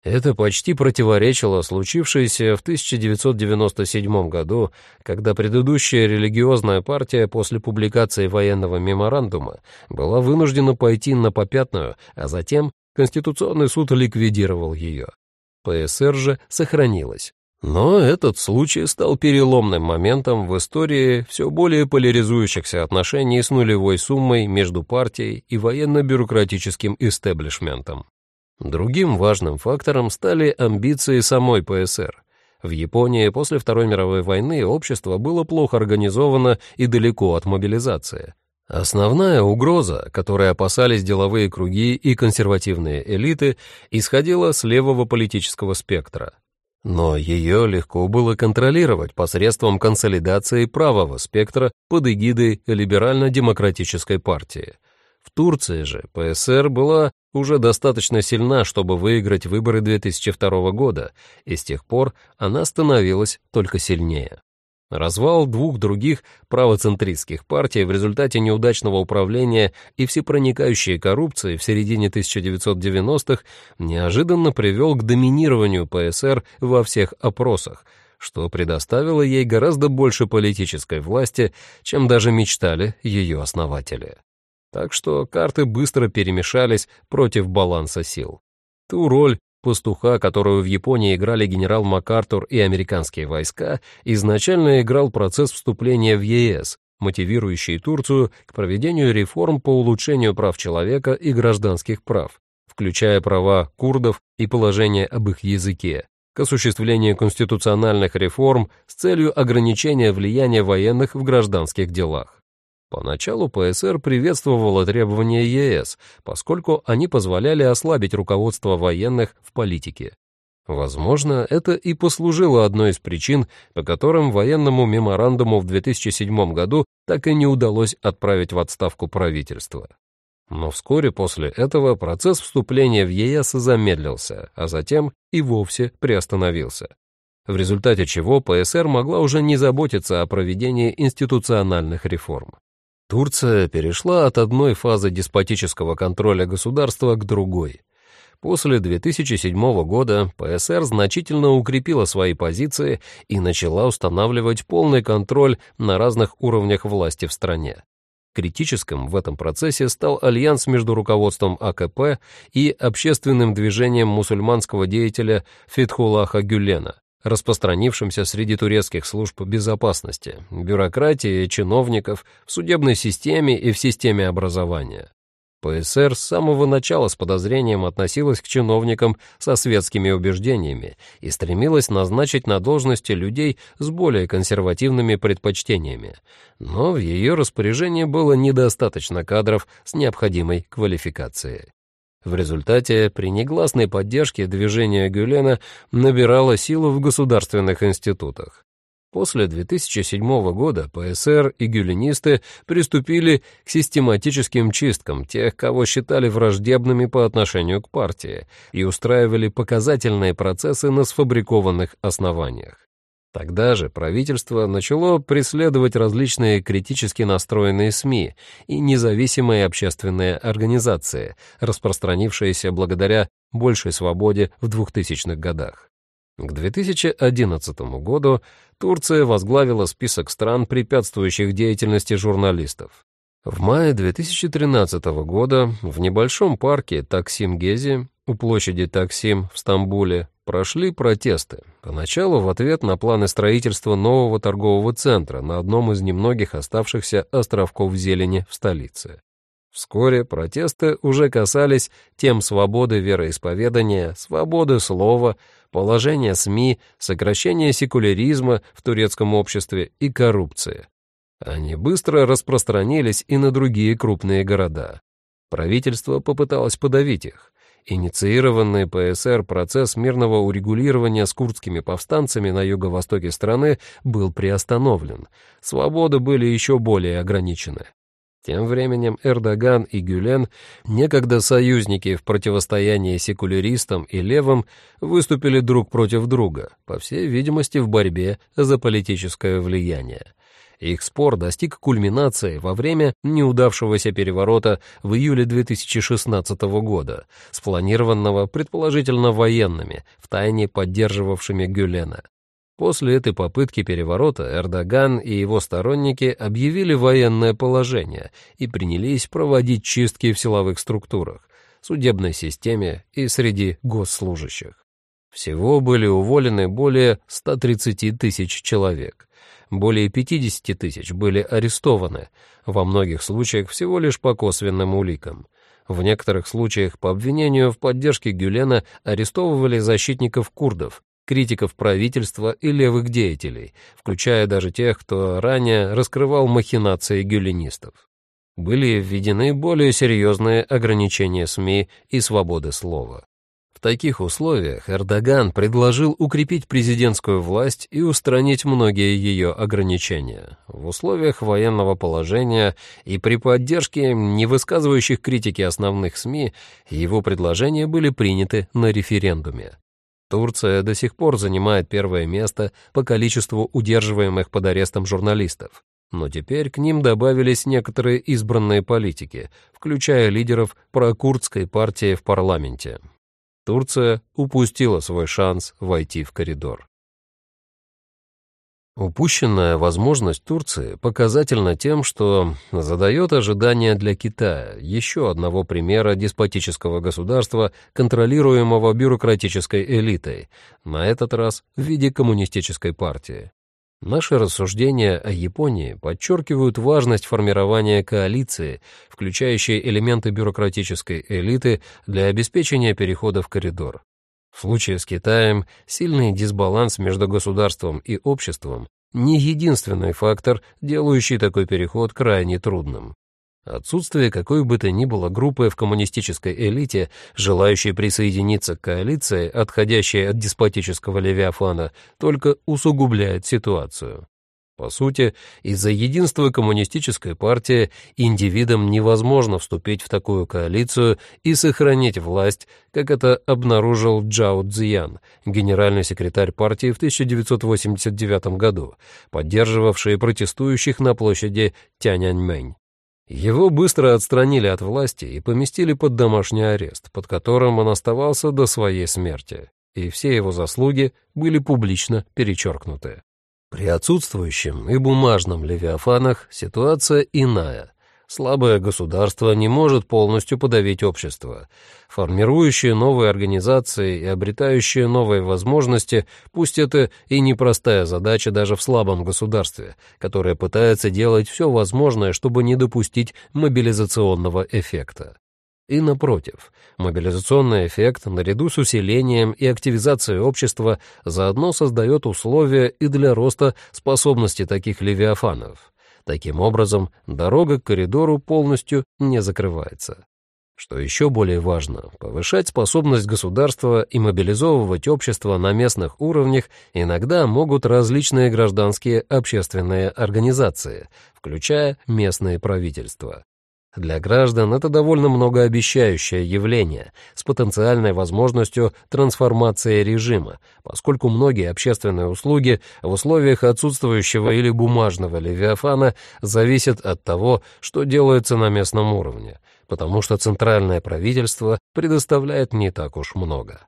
Speaker 1: Это почти противоречило случившееся в 1997 году, когда предыдущая религиозная партия после публикации военного меморандума была вынуждена пойти на попятную, а затем Конституционный суд ликвидировал ее. ПСР же сохранилась. Но этот случай стал переломным моментом в истории все более поляризующихся отношений с нулевой суммой между партией и военно-бюрократическим истеблишментом. Другим важным фактором стали амбиции самой ПСР. В Японии после Второй мировой войны общество было плохо организовано и далеко от мобилизации. Основная угроза, которой опасались деловые круги и консервативные элиты, исходила с левого политического спектра. Но ее легко было контролировать посредством консолидации правого спектра под эгидой либерально-демократической партии – в Турции же ПСР была уже достаточно сильна, чтобы выиграть выборы 2002 года, и с тех пор она становилась только сильнее. Развал двух других правоцентристских партий в результате неудачного управления и всепроникающей коррупции в середине 1990-х неожиданно привел к доминированию ПСР во всех опросах, что предоставило ей гораздо больше политической власти, чем даже мечтали ее основатели. Так что карты быстро перемешались против баланса сил. Ту роль пастуха, которую в Японии играли генерал МакАртур и американские войска, изначально играл процесс вступления в ЕС, мотивирующий Турцию к проведению реформ по улучшению прав человека и гражданских прав, включая права курдов и положение об их языке, к осуществлению конституциональных реформ с целью ограничения влияния военных в гражданских делах. Поначалу ПСР приветствовала требования ЕС, поскольку они позволяли ослабить руководство военных в политике. Возможно, это и послужило одной из причин, по которым военному меморандуму в 2007 году так и не удалось отправить в отставку правительство. Но вскоре после этого процесс вступления в ЕС замедлился, а затем и вовсе приостановился. В результате чего ПСР могла уже не заботиться о проведении институциональных реформ. Турция перешла от одной фазы деспотического контроля государства к другой. После 2007 года ПСР значительно укрепила свои позиции и начала устанавливать полный контроль на разных уровнях власти в стране. Критическим в этом процессе стал альянс между руководством АКП и общественным движением мусульманского деятеля Фетхулаха Гюлена, распространившимся среди турецких служб безопасности, бюрократии, чиновников, в судебной системе и в системе образования. ПСР с самого начала с подозрением относилась к чиновникам со светскими убеждениями и стремилась назначить на должности людей с более консервативными предпочтениями, но в ее распоряжении было недостаточно кадров с необходимой квалификацией. В результате при негласной поддержке движение Гюлена набирало силу в государственных институтах. После 2007 года ПСР и гюленисты приступили к систематическим чисткам тех, кого считали враждебными по отношению к партии, и устраивали показательные процессы на сфабрикованных основаниях. Тогда же правительство начало преследовать различные критически настроенные СМИ и независимые общественные организации, распространившиеся благодаря большей свободе в 2000-х годах. К 2011 году Турция возглавила список стран, препятствующих деятельности журналистов. В мае 2013 года в небольшом парке Таксим-Гези у площади Таксим в Стамбуле прошли протесты. Поначалу в ответ на планы строительства нового торгового центра на одном из немногих оставшихся островков зелени в столице. Вскоре протесты уже касались тем свободы вероисповедания, свободы слова, положения СМИ, сокращения секуляризма в турецком обществе и коррупции. Они быстро распространились и на другие крупные города. Правительство попыталось подавить их. Инициированный ПСР процесс мирного урегулирования с курдскими повстанцами на юго-востоке страны был приостановлен. Свободы были еще более ограничены. Тем временем Эрдоган и Гюлен, некогда союзники в противостоянии секуляристам и левым, выступили друг против друга, по всей видимости, в борьбе за политическое влияние. Их спор достиг кульминации во время неудавшегося переворота в июле 2016 года, спланированного предположительно военными, втайне поддерживавшими Гюлена. После этой попытки переворота Эрдоган и его сторонники объявили военное положение и принялись проводить чистки в силовых структурах, судебной системе и среди госслужащих. Всего были уволены более 130 тысяч человек более 50 тысяч были арестованы, во многих случаях всего лишь по косвенным уликам. В некоторых случаях по обвинению в поддержке Гюлена арестовывали защитников курдов, критиков правительства и левых деятелей, включая даже тех, кто ранее раскрывал махинации гюленистов. Были введены более серьезные ограничения СМИ и свободы слова. В таких условиях Эрдоган предложил укрепить президентскую власть и устранить многие ее ограничения. В условиях военного положения и при поддержке не высказывающих критики основных СМИ его предложения были приняты на референдуме. Турция до сих пор занимает первое место по количеству удерживаемых под арестом журналистов. Но теперь к ним добавились некоторые избранные политики, включая лидеров прокурдской партии в парламенте. Турция упустила свой шанс войти в коридор. Упущенная возможность Турции показательна тем, что задает ожидания для Китая, еще одного примера деспотического государства, контролируемого бюрократической элитой, на этот раз в виде коммунистической партии. Наши рассуждения о Японии подчеркивают важность формирования коалиции, включающей элементы бюрократической элиты для обеспечения перехода в коридор. В случае с Китаем сильный дисбаланс между государством и обществом не единственный фактор, делающий такой переход крайне трудным. Отсутствие какой бы то ни было группы в коммунистической элите, желающей присоединиться к коалиции, отходящей от деспотического левиафана, только усугубляет ситуацию. По сути, из-за единства коммунистической партии индивидам невозможно вступить в такую коалицию и сохранить власть, как это обнаружил Джао Цзиян, генеральный секретарь партии в 1989 году, поддерживавший протестующих на площади Тяньаньмэнь. Его быстро отстранили от власти и поместили под домашний арест, под которым он оставался до своей смерти, и все его заслуги были публично перечеркнуты. При отсутствующем и бумажном левиафанах ситуация иная — Слабое государство не может полностью подавить общество. Формирующие новые организации и обретающие новые возможности, пусть это и непростая задача даже в слабом государстве, которое пытается делать все возможное, чтобы не допустить мобилизационного эффекта. И напротив, мобилизационный эффект наряду с усилением и активизацией общества заодно создает условия и для роста способности таких левиафанов. Таким образом, дорога к коридору полностью не закрывается. Что еще более важно, повышать способность государства и мобилизовывать общество на местных уровнях иногда могут различные гражданские общественные организации, включая местные правительства. Для граждан это довольно многообещающее явление с потенциальной возможностью трансформации режима, поскольку многие общественные услуги в условиях отсутствующего или бумажного левиафана зависят от того, что делается на местном уровне, потому что центральное правительство предоставляет не так уж много.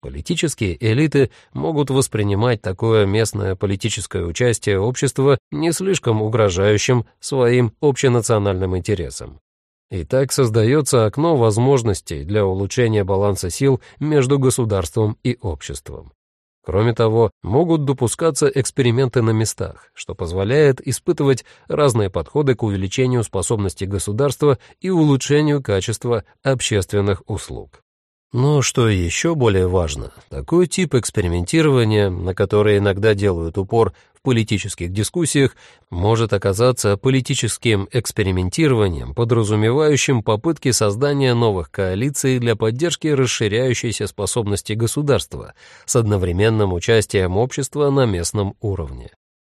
Speaker 1: Политические элиты могут воспринимать такое местное политическое участие общества не слишком угрожающим своим общенациональным интересам. И так создается окно возможностей для улучшения баланса сил между государством и обществом. Кроме того, могут допускаться эксперименты на местах, что позволяет испытывать разные подходы к увеличению способности государства и улучшению качества общественных услуг. Но что еще более важно, такой тип экспериментирования, на который иногда делают упор политических дискуссиях, может оказаться политическим экспериментированием, подразумевающим попытки создания новых коалиций для поддержки расширяющейся способности государства с одновременным участием общества на местном уровне.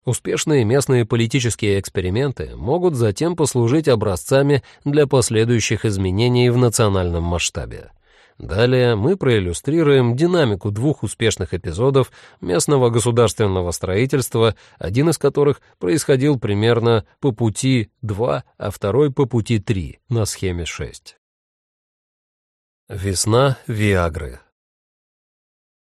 Speaker 1: Успешные местные политические эксперименты могут затем послужить образцами для последующих изменений в национальном масштабе. Далее мы проиллюстрируем динамику двух успешных эпизодов местного государственного строительства, один из которых происходил примерно по пути 2, а второй по пути 3 на схеме 6. Весна Виагры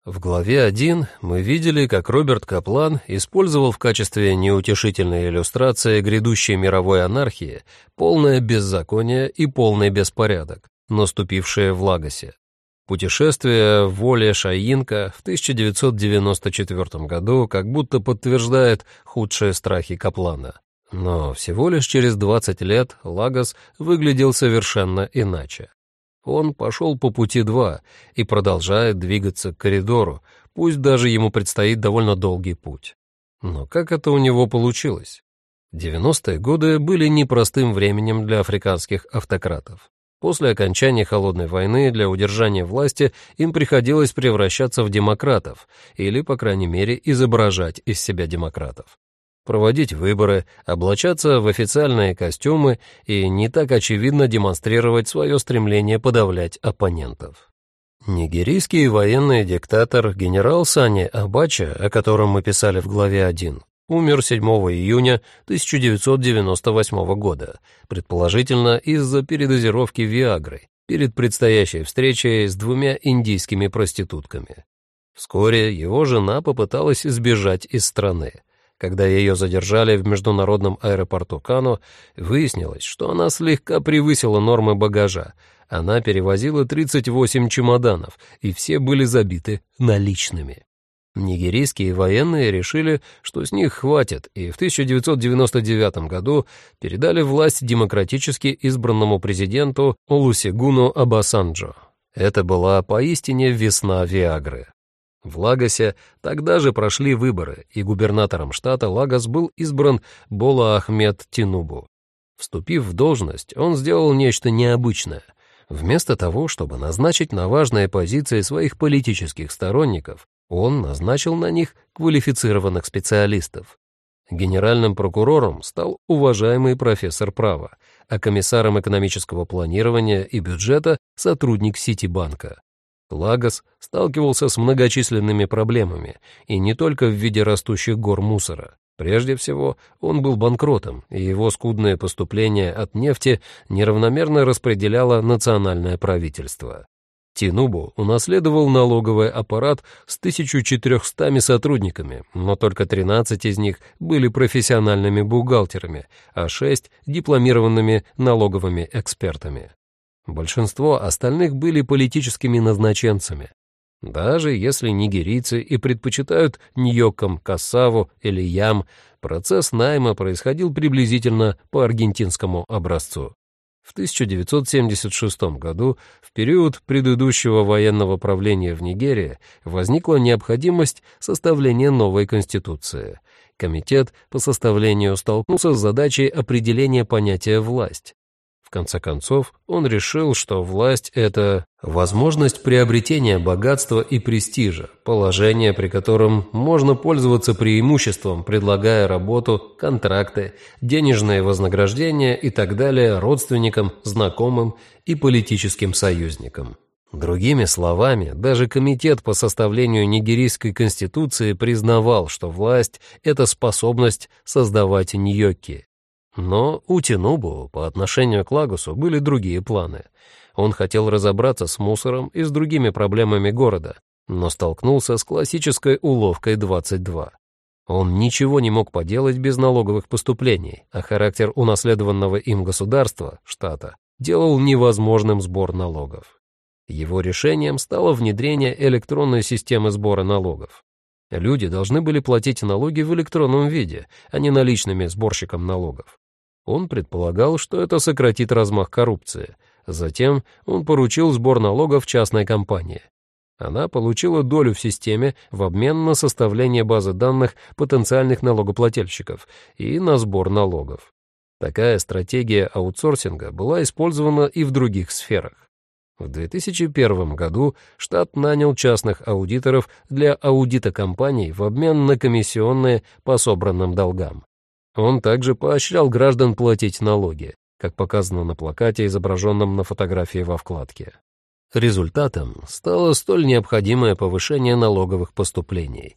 Speaker 1: в главе 1 мы видели, как Роберт Каплан использовал в качестве неутешительной иллюстрации грядущей мировой анархии полное беззаконие и полный беспорядок, наступившее в Лагосе. Путешествие в воле Шаинка в 1994 году как будто подтверждает худшие страхи Каплана. Но всего лишь через 20 лет Лагос выглядел совершенно иначе. Он пошел по пути 2 и продолжает двигаться к коридору, пусть даже ему предстоит довольно долгий путь. Но как это у него получилось? 90-е годы были непростым временем для африканских автократов. После окончания Холодной войны для удержания власти им приходилось превращаться в демократов или, по крайней мере, изображать из себя демократов. Проводить выборы, облачаться в официальные костюмы и не так очевидно демонстрировать свое стремление подавлять оппонентов. Нигерийский военный диктатор генерал Сани Абача, о котором мы писали в главе 1, умер 7 июня 1998 года, предположительно из-за передозировки Виагры перед предстоящей встречей с двумя индийскими проститутками. Вскоре его жена попыталась сбежать из страны. Когда ее задержали в международном аэропорту Кано, выяснилось, что она слегка превысила нормы багажа. Она перевозила 38 чемоданов, и все были забиты наличными. Нигерийские военные решили, что с них хватит, и в 1999 году передали власть демократически избранному президенту Олусегуну Абасанджо. Это была поистине весна Виагры. В Лагосе тогда же прошли выборы, и губернатором штата Лагос был избран Бола Ахмед Тинубу. Вступив в должность, он сделал нечто необычное. Вместо того, чтобы назначить на важные позиции своих политических сторонников, он назначил на них квалифицированных специалистов. Генеральным прокурором стал уважаемый профессор права, а комиссаром экономического планирования и бюджета — сотрудник Ситибанка. Лагос сталкивался с многочисленными проблемами, и не только в виде растущих гор мусора. Прежде всего, он был банкротом, и его скудные поступления от нефти неравномерно распределяло национальное правительство. Тинубу унаследовал налоговый аппарат с 1400 сотрудниками, но только 13 из них были профессиональными бухгалтерами, а 6 — дипломированными налоговыми экспертами. Большинство остальных были политическими назначенцами. Даже если нигерийцы и предпочитают Ньокам, Кассаву или Ям, процесс найма происходил приблизительно по аргентинскому образцу. В 1976 году, в период предыдущего военного правления в Нигерии, возникла необходимость составления новой конституции. Комитет по составлению столкнулся с задачей определения понятия «власть» конце концов, он решил, что власть — это возможность приобретения богатства и престижа, положение, при котором можно пользоваться преимуществом, предлагая работу, контракты, денежные вознаграждения и так далее родственникам, знакомым и политическим союзникам. Другими словами, даже комитет по составлению нигерийской конституции признавал, что власть — это способность создавать ньокки, но у Тинубу по отношению к Лагусу были другие планы. Он хотел разобраться с мусором и с другими проблемами города, но столкнулся с классической уловкой 22. Он ничего не мог поделать без налоговых поступлений, а характер унаследованного им государства, штата, делал невозможным сбор налогов. Его решением стало внедрение электронной системы сбора налогов. Люди должны были платить налоги в электронном виде, а не наличными сборщикам налогов. Он предполагал, что это сократит размах коррупции. Затем он поручил сбор налогов частной компании. Она получила долю в системе в обмен на составление базы данных потенциальных налогоплательщиков и на сбор налогов. Такая стратегия аутсорсинга была использована и в других сферах. В 2001 году штат нанял частных аудиторов для аудита компаний в обмен на комиссионные по собранным долгам. Он также поощрял граждан платить налоги, как показано на плакате, изображенном на фотографии во вкладке. Результатом стало столь необходимое повышение налоговых поступлений.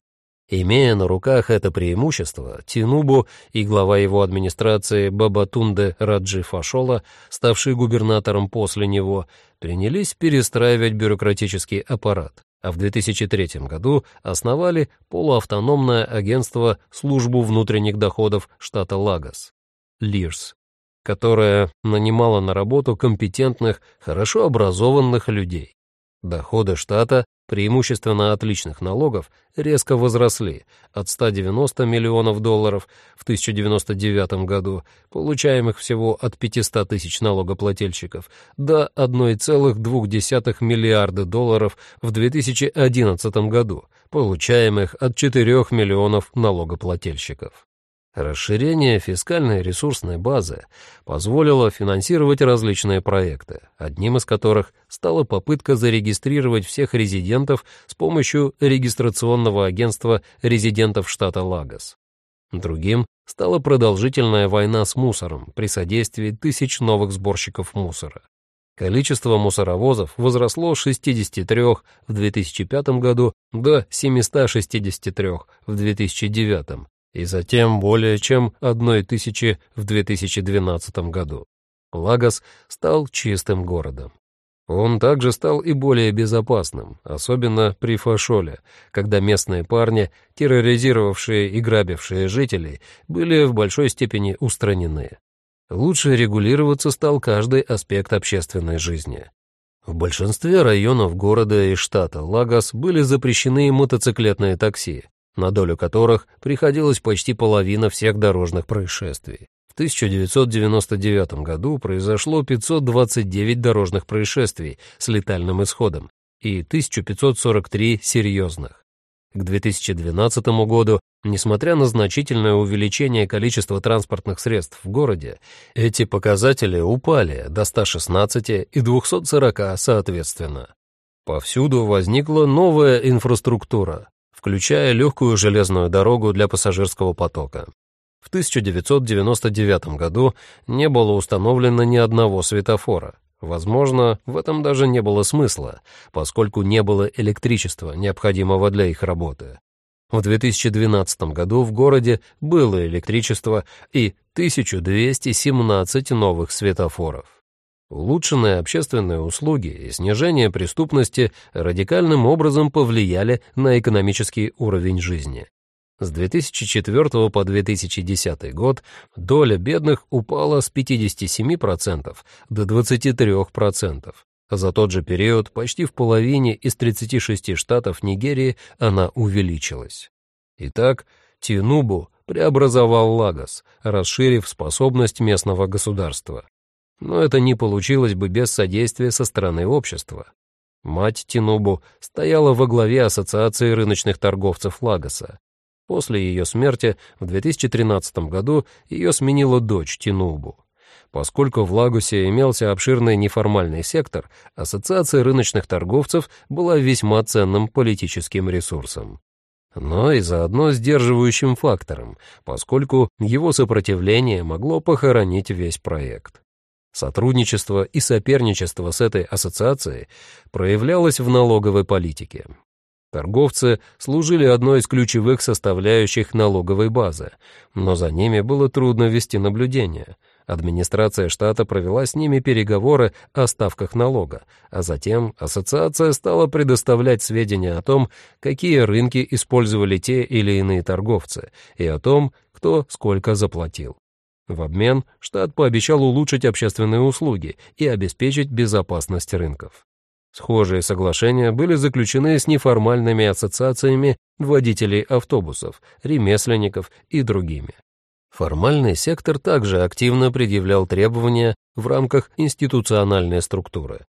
Speaker 1: Имея на руках это преимущество, Тинубу и глава его администрации Бабатунде Раджи Фашола, ставший губернатором после него, принялись перестраивать бюрократический аппарат а в 2003 году основали полуавтономное агентство Службу внутренних доходов штата Лагос, ЛИРС, которое нанимало на работу компетентных, хорошо образованных людей. Доходы штата преимущественно от личных налогов, резко возросли от 190 миллионов долларов в 1999 году, получаемых всего от 500 тысяч налогоплательщиков, до 1,2 миллиарда долларов в 2011 году, получаемых от 4 миллионов налогоплательщиков. Расширение фискальной ресурсной базы позволило финансировать различные проекты, одним из которых стала попытка зарегистрировать всех резидентов с помощью регистрационного агентства резидентов штата Лагос. Другим стала продолжительная война с мусором при содействии тысяч новых сборщиков мусора. Количество мусоровозов возросло с 63 в 2005 году до 763 в 2009 и затем более чем одной тысячи в 2012 году. Лагос стал чистым городом. Он также стал и более безопасным, особенно при Фашоле, когда местные парни, терроризировавшие и грабившие жителей, были в большой степени устранены. Лучше регулироваться стал каждый аспект общественной жизни. В большинстве районов города и штата Лагос были запрещены мотоциклетные такси, на долю которых приходилась почти половина всех дорожных происшествий. В 1999 году произошло 529 дорожных происшествий с летальным исходом и 1543 серьезных. К 2012 году, несмотря на значительное увеличение количества транспортных средств в городе, эти показатели упали до 116 и 240 соответственно. Повсюду возникла новая инфраструктура, включая легкую железную дорогу для пассажирского потока. В 1999 году не было установлено ни одного светофора. Возможно, в этом даже не было смысла, поскольку не было электричества, необходимого для их работы. В 2012 году в городе было электричество и 1217 новых светофоров. Улучшенные общественные услуги и снижение преступности радикальным образом повлияли на экономический уровень жизни. С 2004 по 2010 год доля бедных упала с 57% до 23%. За тот же период почти в половине из 36 штатов Нигерии она увеличилась. Итак, Тинубу преобразовал Лагос, расширив способность местного государства. Но это не получилось бы без содействия со стороны общества. Мать Тинубу стояла во главе Ассоциации рыночных торговцев Лагоса. После ее смерти в 2013 году ее сменила дочь Тинубу. Поскольку в Лагосе имелся обширный неформальный сектор, Ассоциация рыночных торговцев была весьма ценным политическим ресурсом но и заодно сдерживающим фактором, поскольку его сопротивление могло похоронить весь проект. Сотрудничество и соперничество с этой ассоциацией проявлялось в налоговой политике. Торговцы служили одной из ключевых составляющих налоговой базы, но за ними было трудно вести наблюдение. Администрация штата провела с ними переговоры о ставках налога, а затем ассоциация стала предоставлять сведения о том, какие рынки использовали те или иные торговцы, и о том, кто сколько заплатил. В обмен штат пообещал улучшить общественные услуги и обеспечить безопасность рынков. Схожие соглашения были заключены с неформальными ассоциациями водителей автобусов, ремесленников и другими. Формальный сектор также активно предъявлял требования в рамках институциональной структуры.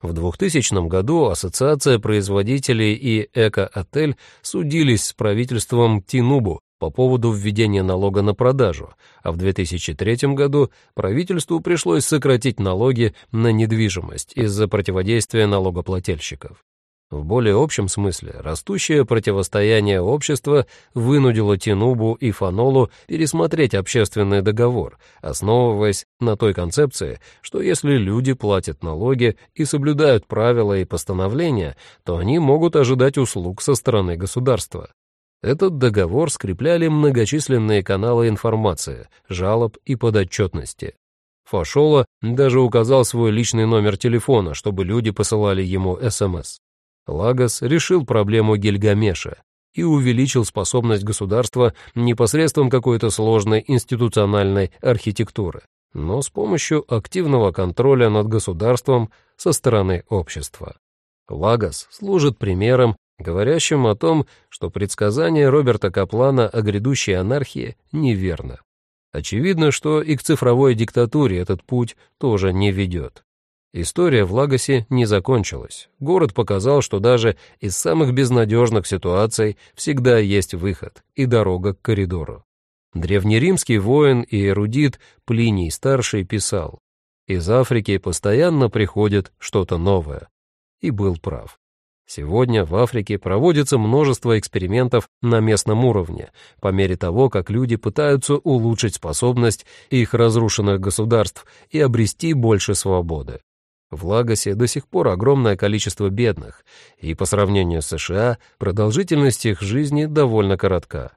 Speaker 1: В 2000 году Ассоциация производителей и Эко-отель судились с правительством Тинубу по поводу введения налога на продажу, а в 2003 году правительству пришлось сократить налоги на недвижимость из-за противодействия налогоплательщиков. В более общем смысле, растущее противостояние общества вынудило Тинубу и Фанолу пересмотреть общественный договор, основываясь на той концепции, что если люди платят налоги и соблюдают правила и постановления, то они могут ожидать услуг со стороны государства. Этот договор скрепляли многочисленные каналы информации, жалоб и подотчетности. Фашола даже указал свой личный номер телефона, чтобы люди посылали ему СМС. Лагос решил проблему Гильгамеша и увеличил способность государства не посредством какой-то сложной институциональной архитектуры, но с помощью активного контроля над государством со стороны общества. Лагос служит примером, говорящим о том, что предсказание Роберта Каплана о грядущей анархии неверно. Очевидно, что и к цифровой диктатуре этот путь тоже не ведет. История в Лагосе не закончилась. Город показал, что даже из самых безнадежных ситуаций всегда есть выход и дорога к коридору. Древнеримский воин и эрудит Плиний-старший писал, «Из Африки постоянно приходит что-то новое». И был прав. Сегодня в Африке проводится множество экспериментов на местном уровне, по мере того, как люди пытаются улучшить способность их разрушенных государств и обрести больше свободы. В Лагосе до сих пор огромное количество бедных, и по сравнению с США продолжительность их жизни довольно коротка.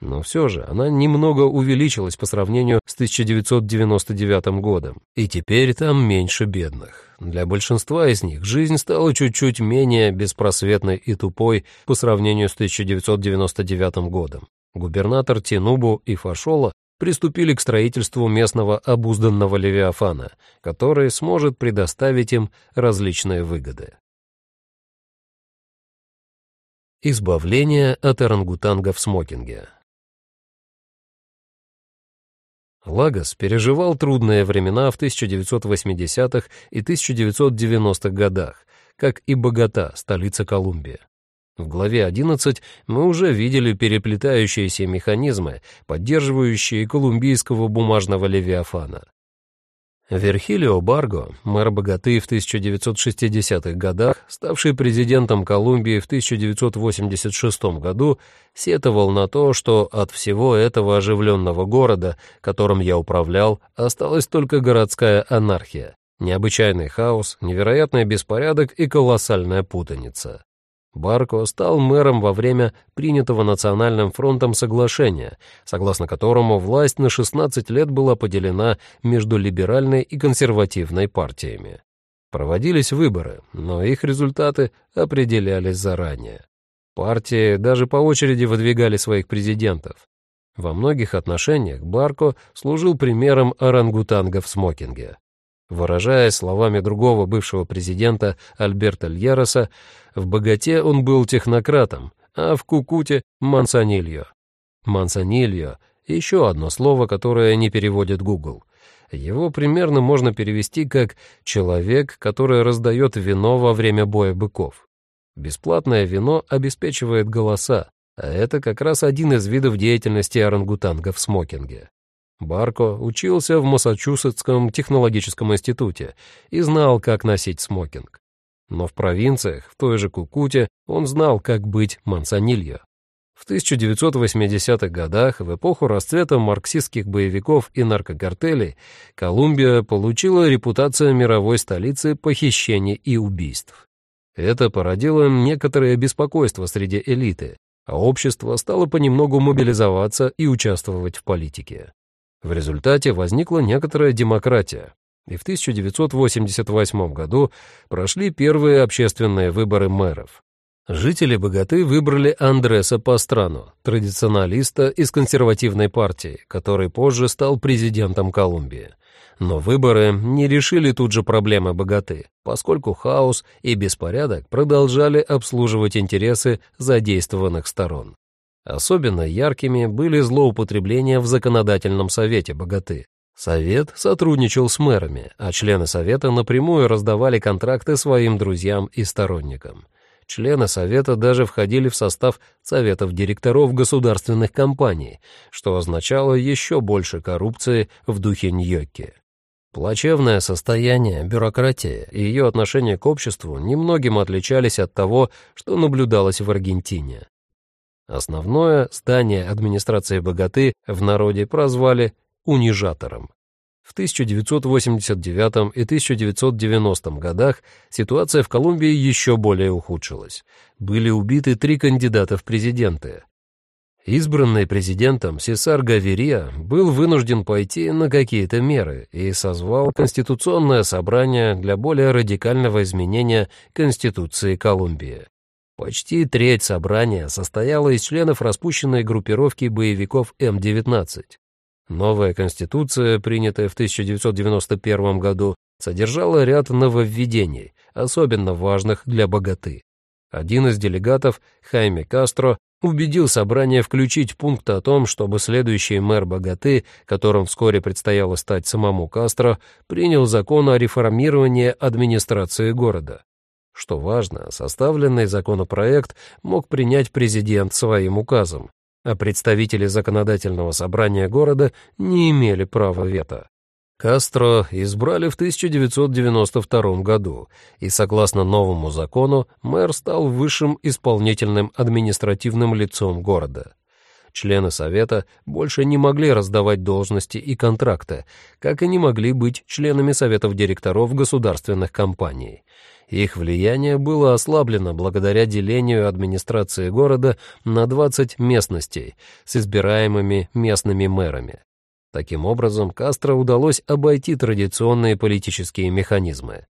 Speaker 1: Но все же она немного увеличилась по сравнению с 1999 годом, и теперь там меньше бедных. Для большинства из них жизнь стала чуть-чуть менее беспросветной и тупой по сравнению с 1999 годом. Губернатор Тинубу и Фашола приступили к строительству местного обузданного левиафана, который сможет предоставить им различные выгоды. Избавление от орангутанга в смокинге Лагос переживал трудные времена в 1980-х и 1990-х годах, как и Богота, столица Колумбии. В главе 11 мы уже видели переплетающиеся механизмы, поддерживающие колумбийского бумажного левиафана. Верхилио Барго, мэр богаты в 1960-х годах, ставший президентом Колумбии в 1986 году, сетовал на то, что от всего этого оживленного города, которым я управлял, осталась только городская анархия, необычайный хаос, невероятный беспорядок и колоссальная путаница. Барко стал мэром во время принятого Национальным фронтом соглашения, согласно которому власть на 16 лет была поделена между либеральной и консервативной партиями. Проводились выборы, но их результаты определялись заранее. Партии даже по очереди выдвигали своих президентов. Во многих отношениях Барко служил примером орангутанга в смокинге. Выражаясь словами другого бывшего президента Альберта Льероса, в богате он был технократом, а в Кукуте — мансанильо. Мансанильо — еще одно слово, которое не переводит Google. Его примерно можно перевести как «человек, который раздает вино во время боя быков». Бесплатное вино обеспечивает голоса, а это как раз один из видов деятельности орангутанга в смокинге. Барко учился в Массачусетском технологическом институте и знал, как носить смокинг. Но в провинциях, в той же Кукуте, он знал, как быть мансонильо. В 1980-х годах, в эпоху расцвета марксистских боевиков и наркокартелей, Колумбия получила репутацию мировой столицы похищений и убийств. Это породило некоторое беспокойство среди элиты, а общество стало понемногу мобилизоваться и участвовать в политике. В результате возникла некоторая демократия, и в 1988 году прошли первые общественные выборы мэров. Жители Богаты выбрали Андреса Пастрану, традиционалиста из консервативной партии, который позже стал президентом Колумбии. Но выборы не решили тут же проблемы Богаты, поскольку хаос и беспорядок продолжали обслуживать интересы задействованных сторон. Особенно яркими были злоупотребления в законодательном совете богаты. Совет сотрудничал с мэрами, а члены совета напрямую раздавали контракты своим друзьям и сторонникам. Члены совета даже входили в состав советов директоров государственных компаний, что означало еще больше коррупции в духе Ньокки. Плачевное состояние бюрократии и ее отношение к обществу немногим отличались от того, что наблюдалось в Аргентине. Основное здание администрации богаты в народе прозвали «унижатором». В 1989 и 1990 годах ситуация в Колумбии еще более ухудшилась. Были убиты три кандидата в президенты. Избранный президентом Сесар Гаверия был вынужден пойти на какие-то меры и созвал Конституционное собрание для более радикального изменения Конституции Колумбии. Почти треть собрания состояла из членов распущенной группировки боевиков М-19. Новая конституция, принятая в 1991 году, содержала ряд нововведений, особенно важных для богаты. Один из делегатов, Хайме Кастро, убедил собрание включить пункт о том, чтобы следующий мэр Богаты, которым вскоре предстояло стать самому Кастро, принял закон о реформировании администрации города. Что важно, составленный законопроект мог принять президент своим указом, а представители законодательного собрания города не имели права вето. Кастро избрали в 1992 году, и согласно новому закону мэр стал высшим исполнительным административным лицом города. Члены Совета больше не могли раздавать должности и контракты, как и не могли быть членами Советов директоров государственных компаний. Их влияние было ослаблено благодаря делению администрации города на 20 местностей с избираемыми местными мэрами. Таким образом, Кастро удалось обойти традиционные политические механизмы.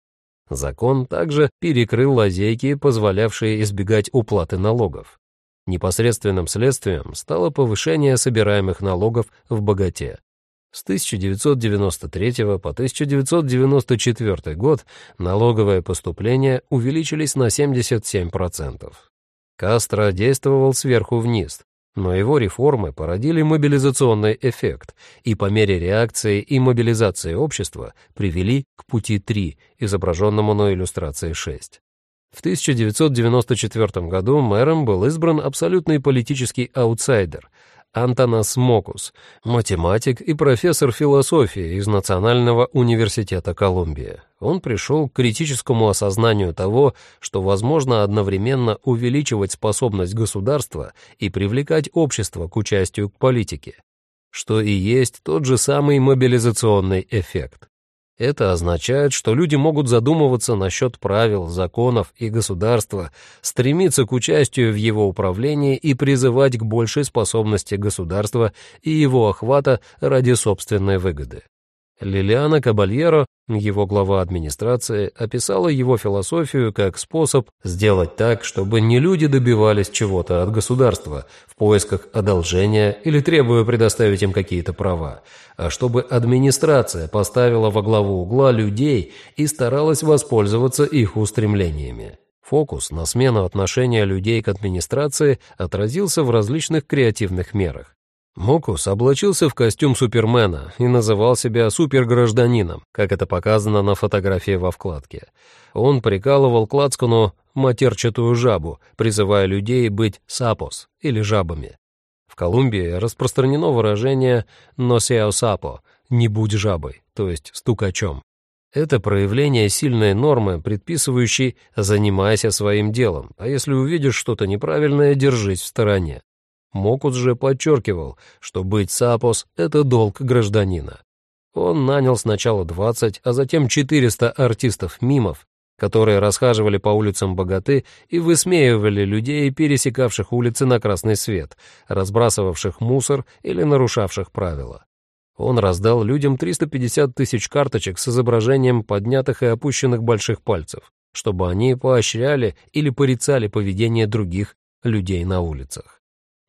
Speaker 1: Закон также перекрыл лазейки, позволявшие избегать уплаты налогов. Непосредственным следствием стало повышение собираемых налогов в богате. С 1993 по 1994 год налоговые поступления увеличились на 77%. Кастро действовал сверху вниз, но его реформы породили мобилизационный эффект и по мере реакции и мобилизации общества привели к пути 3, изображенному на иллюстрации 6. В 1994 году мэром был избран абсолютный политический аутсайдер Антонас Мокус, математик и профессор философии из Национального университета Колумбия. Он пришел к критическому осознанию того, что возможно одновременно увеличивать способность государства и привлекать общество к участию к политике, что и есть тот же самый мобилизационный эффект. Это означает, что люди могут задумываться насчет правил, законов и государства, стремиться к участию в его управлении и призывать к большей способности государства и его охвата ради собственной выгоды. Лилиана Кабальеро, его глава администрации, описала его философию как способ сделать так, чтобы не люди добивались чего-то от государства в поисках одолжения или требуя предоставить им какие-то права, а чтобы администрация поставила во главу угла людей и старалась воспользоваться их устремлениями. Фокус на смену отношения людей к администрации отразился в различных креативных мерах. Мокус облачился в костюм Супермена и называл себя супергражданином, как это показано на фотографии во вкладке. Он прикалывал к лацкану матерчатую жабу, призывая людей быть сапос или жабами. В Колумбии распространено выражение «носео сапо» — «не будь жабой», то есть стукачом. Это проявление сильной нормы, предписывающей «занимайся своим делом», а если увидишь что-то неправильное, держись в стороне. Мокус же подчеркивал, что быть сапос — это долг гражданина. Он нанял сначала 20, а затем 400 артистов-мимов, которые расхаживали по улицам богаты и высмеивали людей, пересекавших улицы на красный свет, разбрасывавших мусор или нарушавших правила. Он раздал людям 350 тысяч карточек с изображением поднятых и опущенных больших пальцев, чтобы они поощряли или порицали поведение других людей на улицах.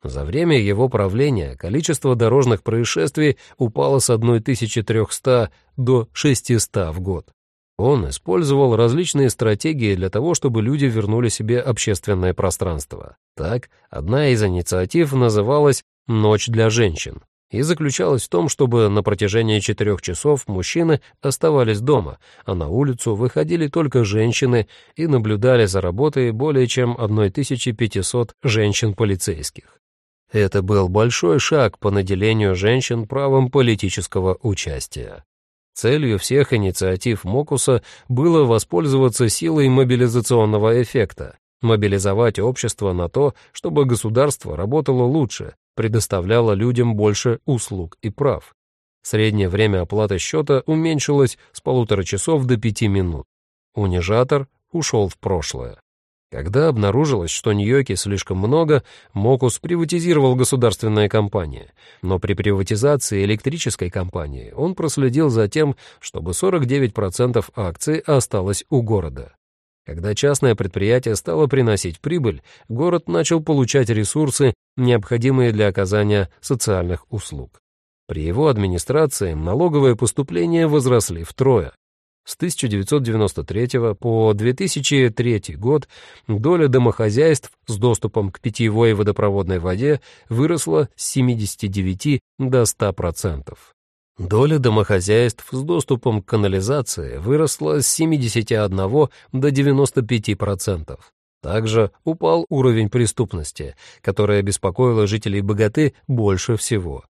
Speaker 1: За время его правления количество дорожных происшествий упало с 1300 до 600 в год. Он использовал различные стратегии для того, чтобы люди вернули себе общественное пространство. Так, одна из инициатив называлась «Ночь для женщин» и заключалась в том, чтобы на протяжении четырех часов мужчины оставались дома, а на улицу выходили только женщины и наблюдали за работой более чем 1500 женщин-полицейских. Это был большой шаг по наделению женщин правом политического участия. Целью всех инициатив Мокуса было воспользоваться силой мобилизационного эффекта, мобилизовать общество на то, чтобы государство работало лучше, предоставляло людям больше услуг и прав. Среднее время оплаты счета уменьшилось с полутора часов до пяти минут. Унижатор ушел в прошлое. Когда обнаружилось, что Ньоки слишком много, Мокус приватизировал государственные компании. Но при приватизации электрической компании он проследил за тем, чтобы 49% акций осталось у города. Когда частное предприятие стало приносить прибыль, город начал получать ресурсы, необходимые для оказания социальных услуг. При его администрации налоговые поступления возросли втрое. С 1993 по 2003 год доля домохозяйств с доступом к питьевой и водопроводной воде выросла с 79 до 100%. Доля домохозяйств с доступом к канализации выросла с 71 до 95%. Также упал уровень преступности, которая беспокоила жителей богаты больше всего.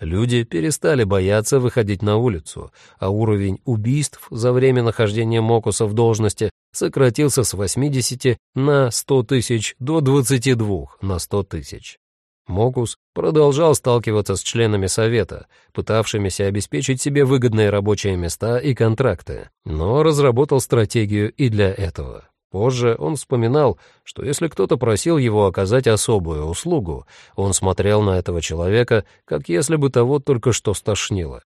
Speaker 1: Люди перестали бояться выходить на улицу, а уровень убийств за время нахождения Мокуса в должности сократился с 80 на 100 тысяч до 22 на 100 тысяч. Мокус продолжал сталкиваться с членами Совета, пытавшимися обеспечить себе выгодные рабочие места и контракты, но разработал стратегию и для этого. Позже он вспоминал, что если кто-то просил его оказать особую услугу, он смотрел на этого человека, как если бы того только что стошнило.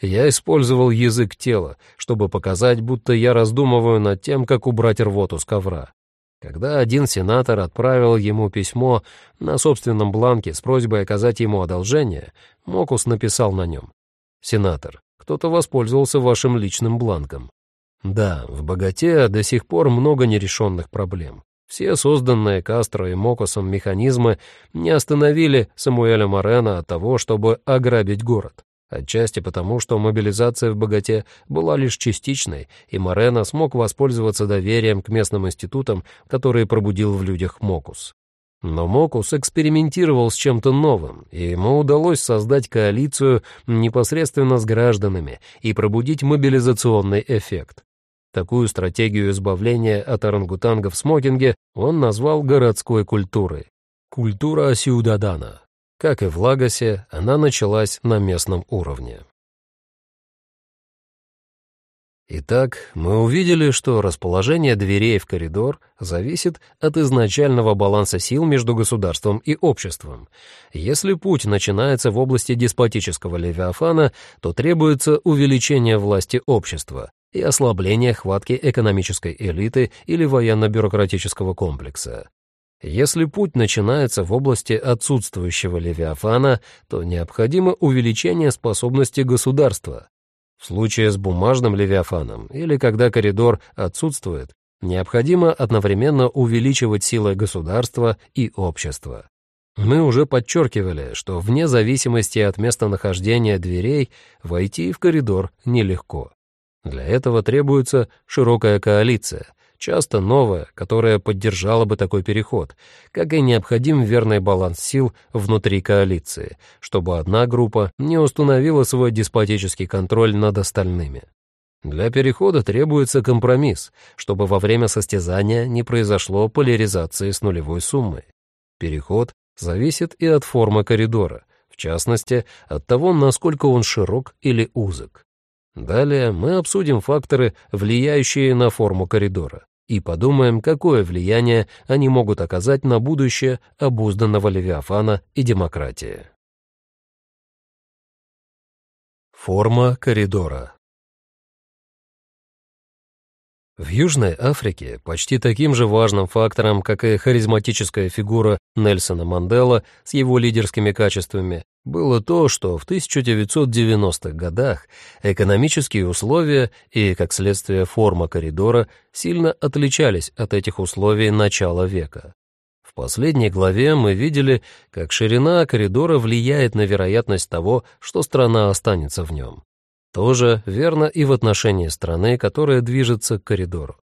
Speaker 1: Я использовал язык тела, чтобы показать, будто я раздумываю над тем, как убрать рвоту с ковра. Когда один сенатор отправил ему письмо на собственном бланке с просьбой оказать ему одолжение, Мокус написал на нем «Сенатор, кто-то воспользовался вашим личным бланком. Да, в богате до сих пор много нерешенных проблем. Все созданные Кастро и Мокосом механизмы не остановили Самуэля Морена от того, чтобы ограбить город. Отчасти потому, что мобилизация в богате была лишь частичной, и Морена смог воспользоваться доверием к местным институтам, которые пробудил в людях Мокус. Но Мокус экспериментировал с чем-то новым, и ему удалось создать коалицию непосредственно с гражданами и пробудить мобилизационный эффект. Такую стратегию избавления от орангутанга в смокинге он назвал городской культурой. Культура Сиудадана. Как и в Лагосе, она началась на местном уровне. Итак, мы увидели, что расположение дверей в коридор зависит от изначального баланса сил между государством и обществом. Если путь начинается в области деспотического левиафана, то требуется увеличение власти общества, и ослабление хватки экономической элиты или военно-бюрократического комплекса. Если путь начинается в области отсутствующего Левиафана, то необходимо увеличение способности государства. В случае с бумажным Левиафаном или когда коридор отсутствует, необходимо одновременно увеличивать силы государства и общества. Мы уже подчеркивали, что вне зависимости от местонахождения дверей войти в коридор нелегко. Для этого требуется широкая коалиция, часто новая, которая поддержала бы такой переход, как и необходим верный баланс сил внутри коалиции, чтобы одна группа не установила свой деспотический контроль над остальными. Для перехода требуется компромисс, чтобы во время состязания не произошло поляризации с нулевой суммой. Переход зависит и от формы коридора, в частности, от того, насколько он широк или узок. Далее мы обсудим факторы, влияющие на форму коридора, и подумаем, какое влияние они могут оказать на будущее обузданного Левиафана и демократии. Форма коридора В Южной Африке почти таким же важным фактором, как и харизматическая фигура Нельсона Мандела с его лидерскими качествами, было то, что в 1990-х годах экономические условия и, как следствие, форма коридора сильно отличались от этих условий начала века. В последней главе мы видели, как ширина коридора влияет на вероятность того, что страна останется в нем. Тоже верно и в отношении страны, которая движется к коридору.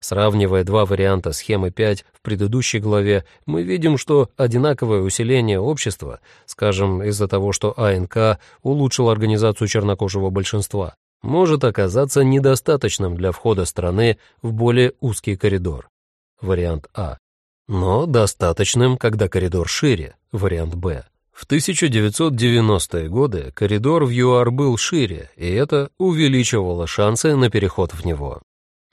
Speaker 1: Сравнивая два варианта схемы 5 в предыдущей главе, мы видим, что одинаковое усиление общества, скажем, из-за того, что АНК улучшил организацию чернокожего большинства, может оказаться недостаточным для входа страны в более узкий коридор. Вариант А. Но достаточным, когда коридор шире. Вариант Б. В 1990-е годы коридор в ЮАР был шире, и это увеличивало шансы на переход в него.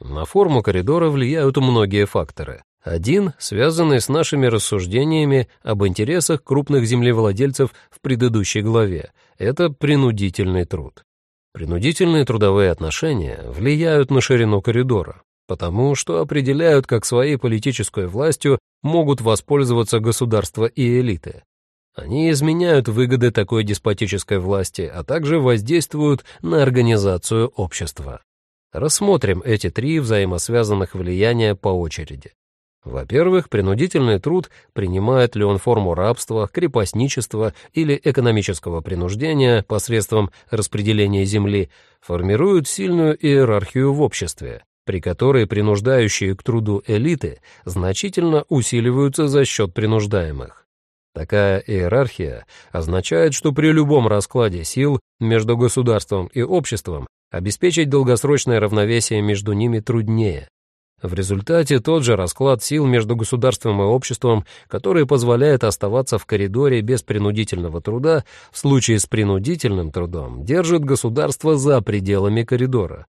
Speaker 1: На форму коридора влияют многие факторы. Один, связанный с нашими рассуждениями об интересах крупных землевладельцев в предыдущей главе, это принудительный труд. Принудительные трудовые отношения влияют на ширину коридора, потому что определяют, как своей политической властью могут воспользоваться государства и элиты. Они изменяют выгоды такой деспотической власти, а также воздействуют на организацию общества. Рассмотрим эти три взаимосвязанных влияния по очереди. Во-первых, принудительный труд, принимает ли он форму рабства, крепостничества или экономического принуждения посредством распределения земли, формирует сильную иерархию в обществе, при которой принуждающие к труду элиты значительно усиливаются за счет принуждаемых. Такая иерархия означает, что при любом раскладе сил между государством и обществом обеспечить долгосрочное равновесие между ними труднее, в результате тот же расклад сил между государством и обществом, который позволяет оставаться в коридоре без принудительного труда, в случае с принудительным трудом держит государство за пределами коридора.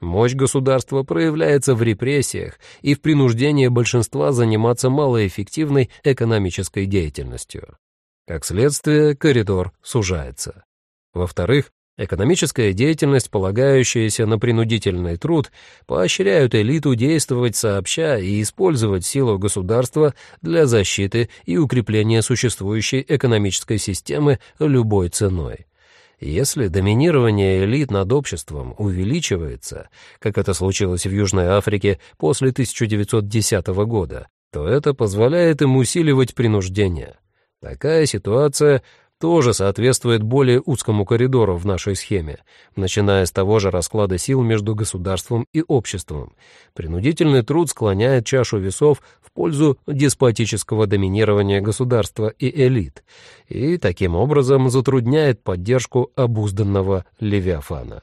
Speaker 1: Мощь государства проявляется в репрессиях и в принуждении большинства заниматься малоэффективной экономической деятельностью. Как следствие, коридор сужается. Во-вторых, Экономическая деятельность, полагающаяся на принудительный труд, поощряют элиту действовать сообща и использовать силу государства для защиты и укрепления существующей экономической системы любой ценой. Если доминирование элит над обществом увеличивается, как это случилось в Южной Африке после 1910 года, то это позволяет им усиливать принуждение. Такая ситуация тоже соответствует более узкому коридору в нашей схеме, начиная с того же расклада сил между государством и обществом. Принудительный труд склоняет чашу весов пользу деспотического доминирования государства и элит, и таким образом затрудняет поддержку обузданного Левиафана.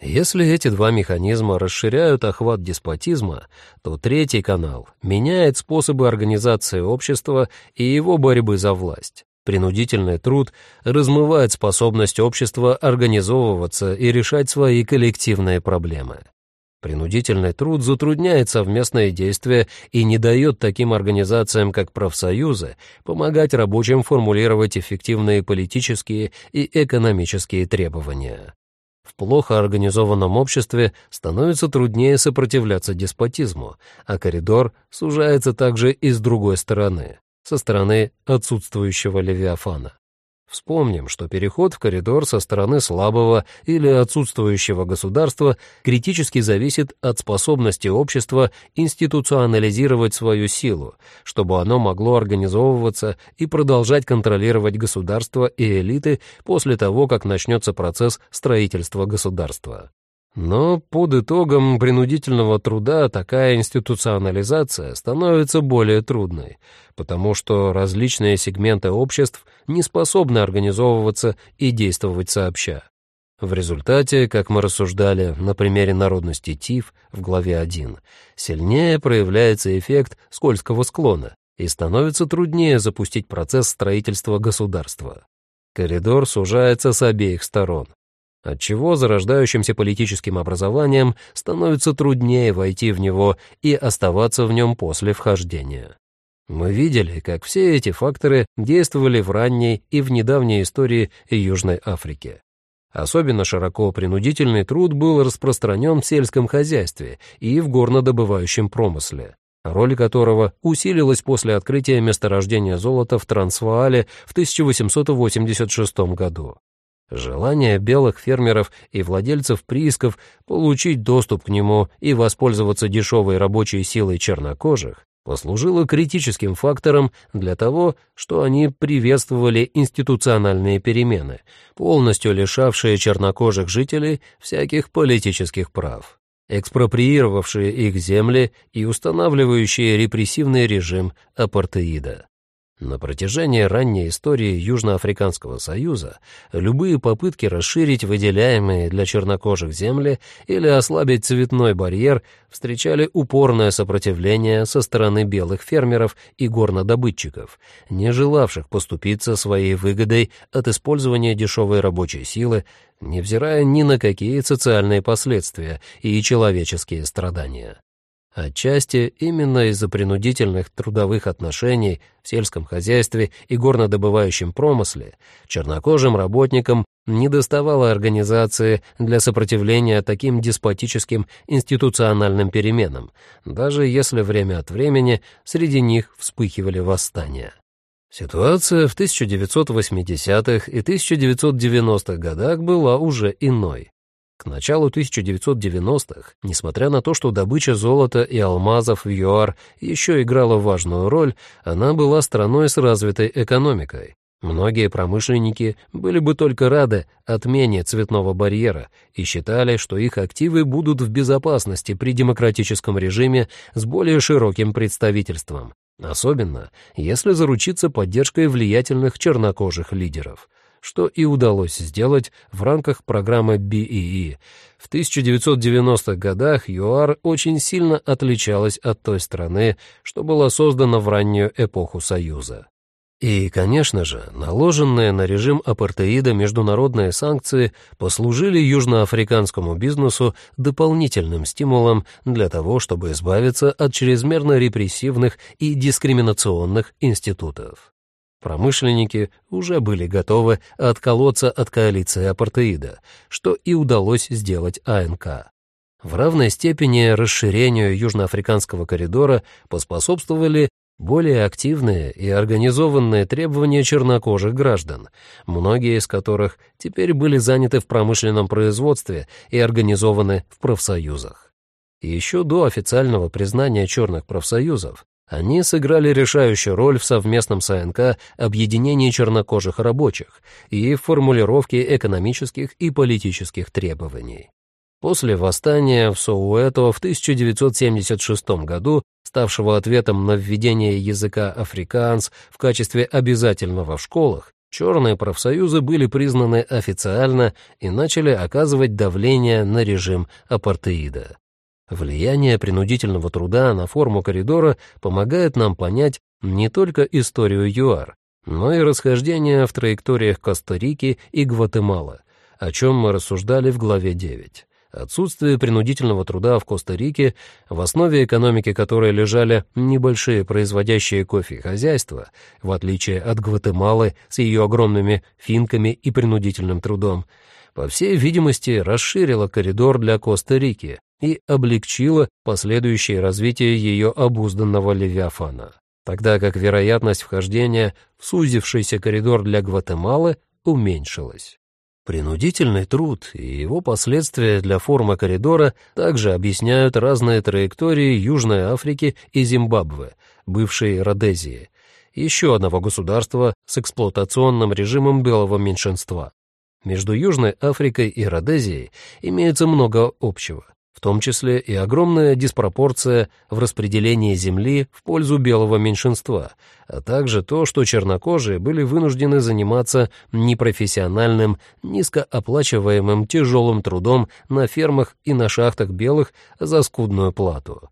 Speaker 1: Если эти два механизма расширяют охват деспотизма, то третий канал меняет способы организации общества и его борьбы за власть. Принудительный труд размывает способность общества организовываться и решать свои коллективные проблемы. Принудительный труд затрудняет совместные действия и не дает таким организациям, как профсоюзы, помогать рабочим формулировать эффективные политические и экономические требования. В плохо организованном обществе становится труднее сопротивляться деспотизму, а коридор сужается также и с другой стороны со стороны отсутствующего Левиафана. Вспомним, что переход в коридор со стороны слабого или отсутствующего государства критически зависит от способности общества институционализировать свою силу, чтобы оно могло организовываться и продолжать контролировать государство и элиты после того, как начнется процесс строительства государства. Но под итогом принудительного труда такая институционализация становится более трудной, потому что различные сегменты обществ не способны организовываться и действовать сообща. В результате, как мы рассуждали на примере народности ТИФ в главе 1, сильнее проявляется эффект скользкого склона и становится труднее запустить процесс строительства государства. Коридор сужается с обеих сторон, отчего зарождающимся политическим образованием становится труднее войти в него и оставаться в нем после вхождения. Мы видели, как все эти факторы действовали в ранней и в недавней истории Южной Африки. Особенно широко принудительный труд был распространен в сельском хозяйстве и в горнодобывающем промысле, роль которого усилилась после открытия месторождения золота в Трансваале в 1886 году. Желание белых фермеров и владельцев приисков получить доступ к нему и воспользоваться дешевой рабочей силой чернокожих послужило критическим фактором для того, что они приветствовали институциональные перемены, полностью лишавшие чернокожих жителей всяких политических прав, экспроприировавшие их земли и устанавливающие репрессивный режим апартеида. На протяжении ранней истории Южноафриканского союза любые попытки расширить выделяемые для чернокожих земли или ослабить цветной барьер встречали упорное сопротивление со стороны белых фермеров и горнодобытчиков, не желавших поступиться своей выгодой от использования дешевой рабочей силы, невзирая ни на какие социальные последствия и человеческие страдания. Отчасти именно из-за принудительных трудовых отношений в сельском хозяйстве и горнодобывающем промысле чернокожим работникам не доставало организации для сопротивления таким деспотическим институциональным переменам, даже если время от времени среди них вспыхивали восстания. Ситуация в 1980-х и 1990-х годах была уже иной. К началу 1990-х, несмотря на то, что добыча золота и алмазов в ЮАР еще играла важную роль, она была страной с развитой экономикой. Многие промышленники были бы только рады отмене цветного барьера и считали, что их активы будут в безопасности при демократическом режиме с более широким представительством, особенно если заручиться поддержкой влиятельных чернокожих лидеров — что и удалось сделать в рамках программы BEE. В 1990-х годах ЮАР очень сильно отличалась от той страны, что была создана в раннюю эпоху Союза. И, конечно же, наложенные на режим апартеида международные санкции послужили южноафриканскому бизнесу дополнительным стимулом для того, чтобы избавиться от чрезмерно репрессивных и дискриминационных институтов. Промышленники уже были готовы отколоться от коалиции апартеида, что и удалось сделать АНК. В равной степени расширению южноафриканского коридора поспособствовали более активные и организованные требования чернокожих граждан, многие из которых теперь были заняты в промышленном производстве и организованы в профсоюзах. еще до официального признания черных профсоюзов они сыграли решающую роль в совместном с АНК объединении чернокожих рабочих и в формулировке экономических и политических требований. После восстания в Соуэто в 1976 году, ставшего ответом на введение языка африканс в качестве обязательного в школах, черные профсоюзы были признаны официально и начали оказывать давление на режим апартеида. Влияние принудительного труда на форму коридора помогает нам понять не только историю ЮАР, но и расхождения в траекториях Коста-Рики и Гватемала, о чем мы рассуждали в главе 9. Отсутствие принудительного труда в Коста-Рике, в основе экономики которой лежали небольшие производящие кофе хозяйства, в отличие от Гватемалы с ее огромными финками и принудительным трудом, по всей видимости, расширило коридор для Коста-Рики, и облегчило последующее развитие ее обузданного левиафана, тогда как вероятность вхождения в сузившийся коридор для Гватемалы уменьшилась. Принудительный труд и его последствия для формы коридора также объясняют разные траектории Южной Африки и Зимбабве, бывшей Родезии, еще одного государства с эксплуатационным режимом белого меньшинства. Между Южной Африкой и Родезией имеется много общего том числе и огромная диспропорция в распределении земли в пользу белого меньшинства, а также то, что чернокожие были вынуждены заниматься непрофессиональным, низкооплачиваемым тяжелым трудом на фермах и на шахтах белых за скудную плату.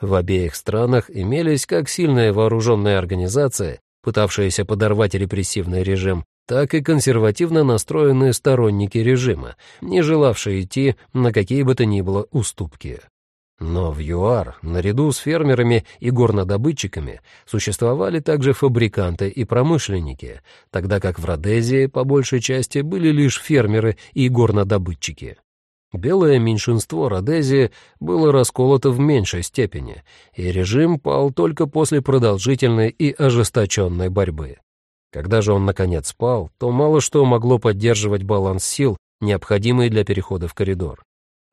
Speaker 1: В обеих странах имелись как сильные вооруженные организации, пытавшиеся подорвать репрессивный режим, так и консервативно настроенные сторонники режима, не желавшие идти на какие бы то ни было уступки. Но в ЮАР, наряду с фермерами и горнодобытчиками, существовали также фабриканты и промышленники, тогда как в Родезии, по большей части, были лишь фермеры и горнодобытчики. Белое меньшинство Родезии было расколото в меньшей степени, и режим пал только после продолжительной и ожесточенной борьбы. Когда же он, наконец, спал, то мало что могло поддерживать баланс сил, необходимый для перехода в коридор.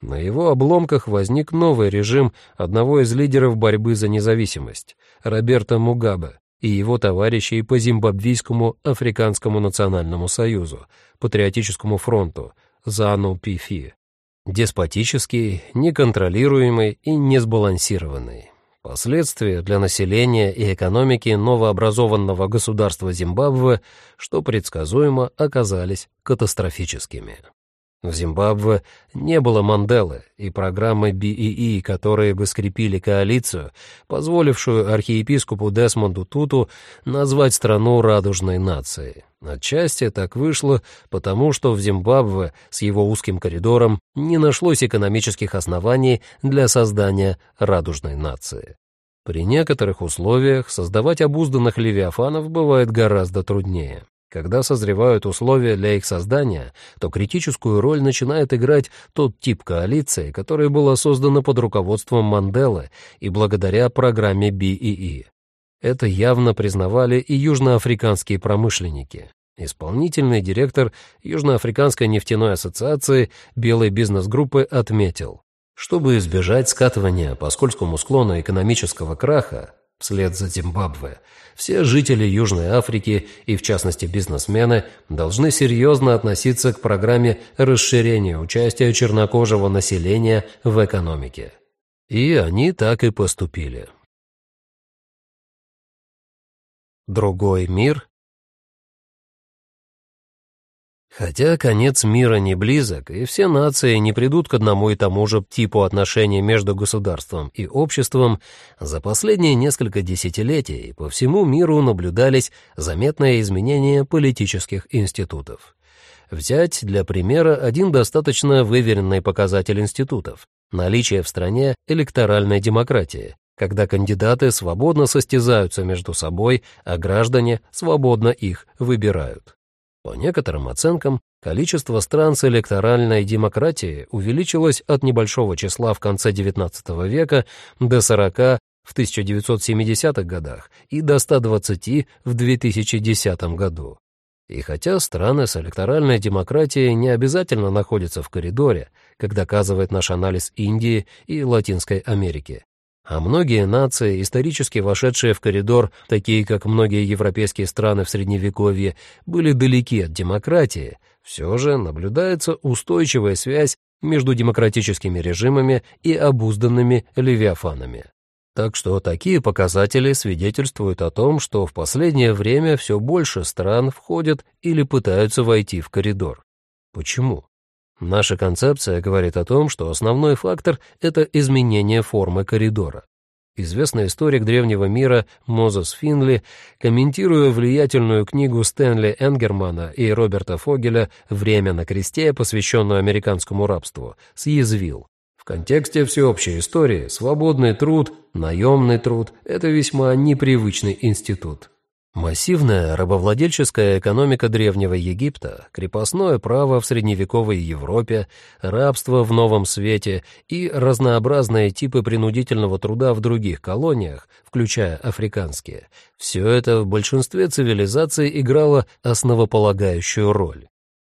Speaker 1: На его обломках возник новый режим одного из лидеров борьбы за независимость, Роберта Мугабе, и его товарищей по Зимбабвийскому Африканскому национальному союзу, Патриотическому фронту, ЗАНУ-ПИФИ. Деспотический, неконтролируемый и несбалансированный. Последствия для населения и экономики новообразованного государства Зимбабве, что предсказуемо, оказались катастрофическими. В Зимбабве не было Манделы и программы БИИ, которые бы скрепили коалицию, позволившую архиепископу Десмонду Туту назвать страну радужной нацией. Отчасти так вышло, потому что в Зимбабве с его узким коридором не нашлось экономических оснований для создания радужной нации. При некоторых условиях создавать обузданных левиафанов бывает гораздо труднее. Когда созревают условия для их создания, то критическую роль начинает играть тот тип коалиции, которая была создана под руководством Манделы и благодаря программе БИИ. Это явно признавали и южноафриканские промышленники. Исполнительный директор Южноафриканской нефтяной ассоциации Белой бизнес-группы отметил, чтобы избежать скатывания по скользкому склону экономического краха, вслед за Зимбабве, все жители Южной Африки и, в частности, бизнесмены, должны серьезно относиться к программе расширения участия чернокожего населения в экономике. И они так и поступили. Другой мир Хотя конец мира не близок, и все нации не придут к одному и тому же типу отношений между государством и обществом, за последние несколько десятилетий по всему миру наблюдались заметные изменения политических институтов. Взять для примера один достаточно выверенный показатель институтов – наличие в стране электоральной демократии, когда кандидаты свободно состязаются между собой, а граждане свободно их выбирают. По некоторым оценкам, количество стран с электоральной демократией увеличилось от небольшого числа в конце XIX века до 40 в 1970-х годах и до 120 в 2010 году. И хотя страны с электоральной демократией не обязательно находятся в коридоре, как доказывает наш анализ Индии и Латинской Америки, а многие нации, исторически вошедшие в коридор, такие как многие европейские страны в Средневековье, были далеки от демократии, все же наблюдается устойчивая связь между демократическими режимами и обузданными левиафанами. Так что такие показатели свидетельствуют о том, что в последнее время все больше стран входят или пытаются войти в коридор. Почему? Наша концепция говорит о том, что основной фактор — это изменение формы коридора. Известный историк древнего мира Мозес Финли, комментируя влиятельную книгу Стэнли Энгермана и Роберта Фогеля «Время на кресте», посвященную американскому рабству, съязвил. В контексте всеобщей истории свободный труд, наемный труд — это весьма непривычный институт. Массивная рабовладельческая экономика Древнего Египта, крепостное право в средневековой Европе, рабство в Новом Свете и разнообразные типы принудительного труда в других колониях, включая африканские, все это в большинстве цивилизаций играло основополагающую роль.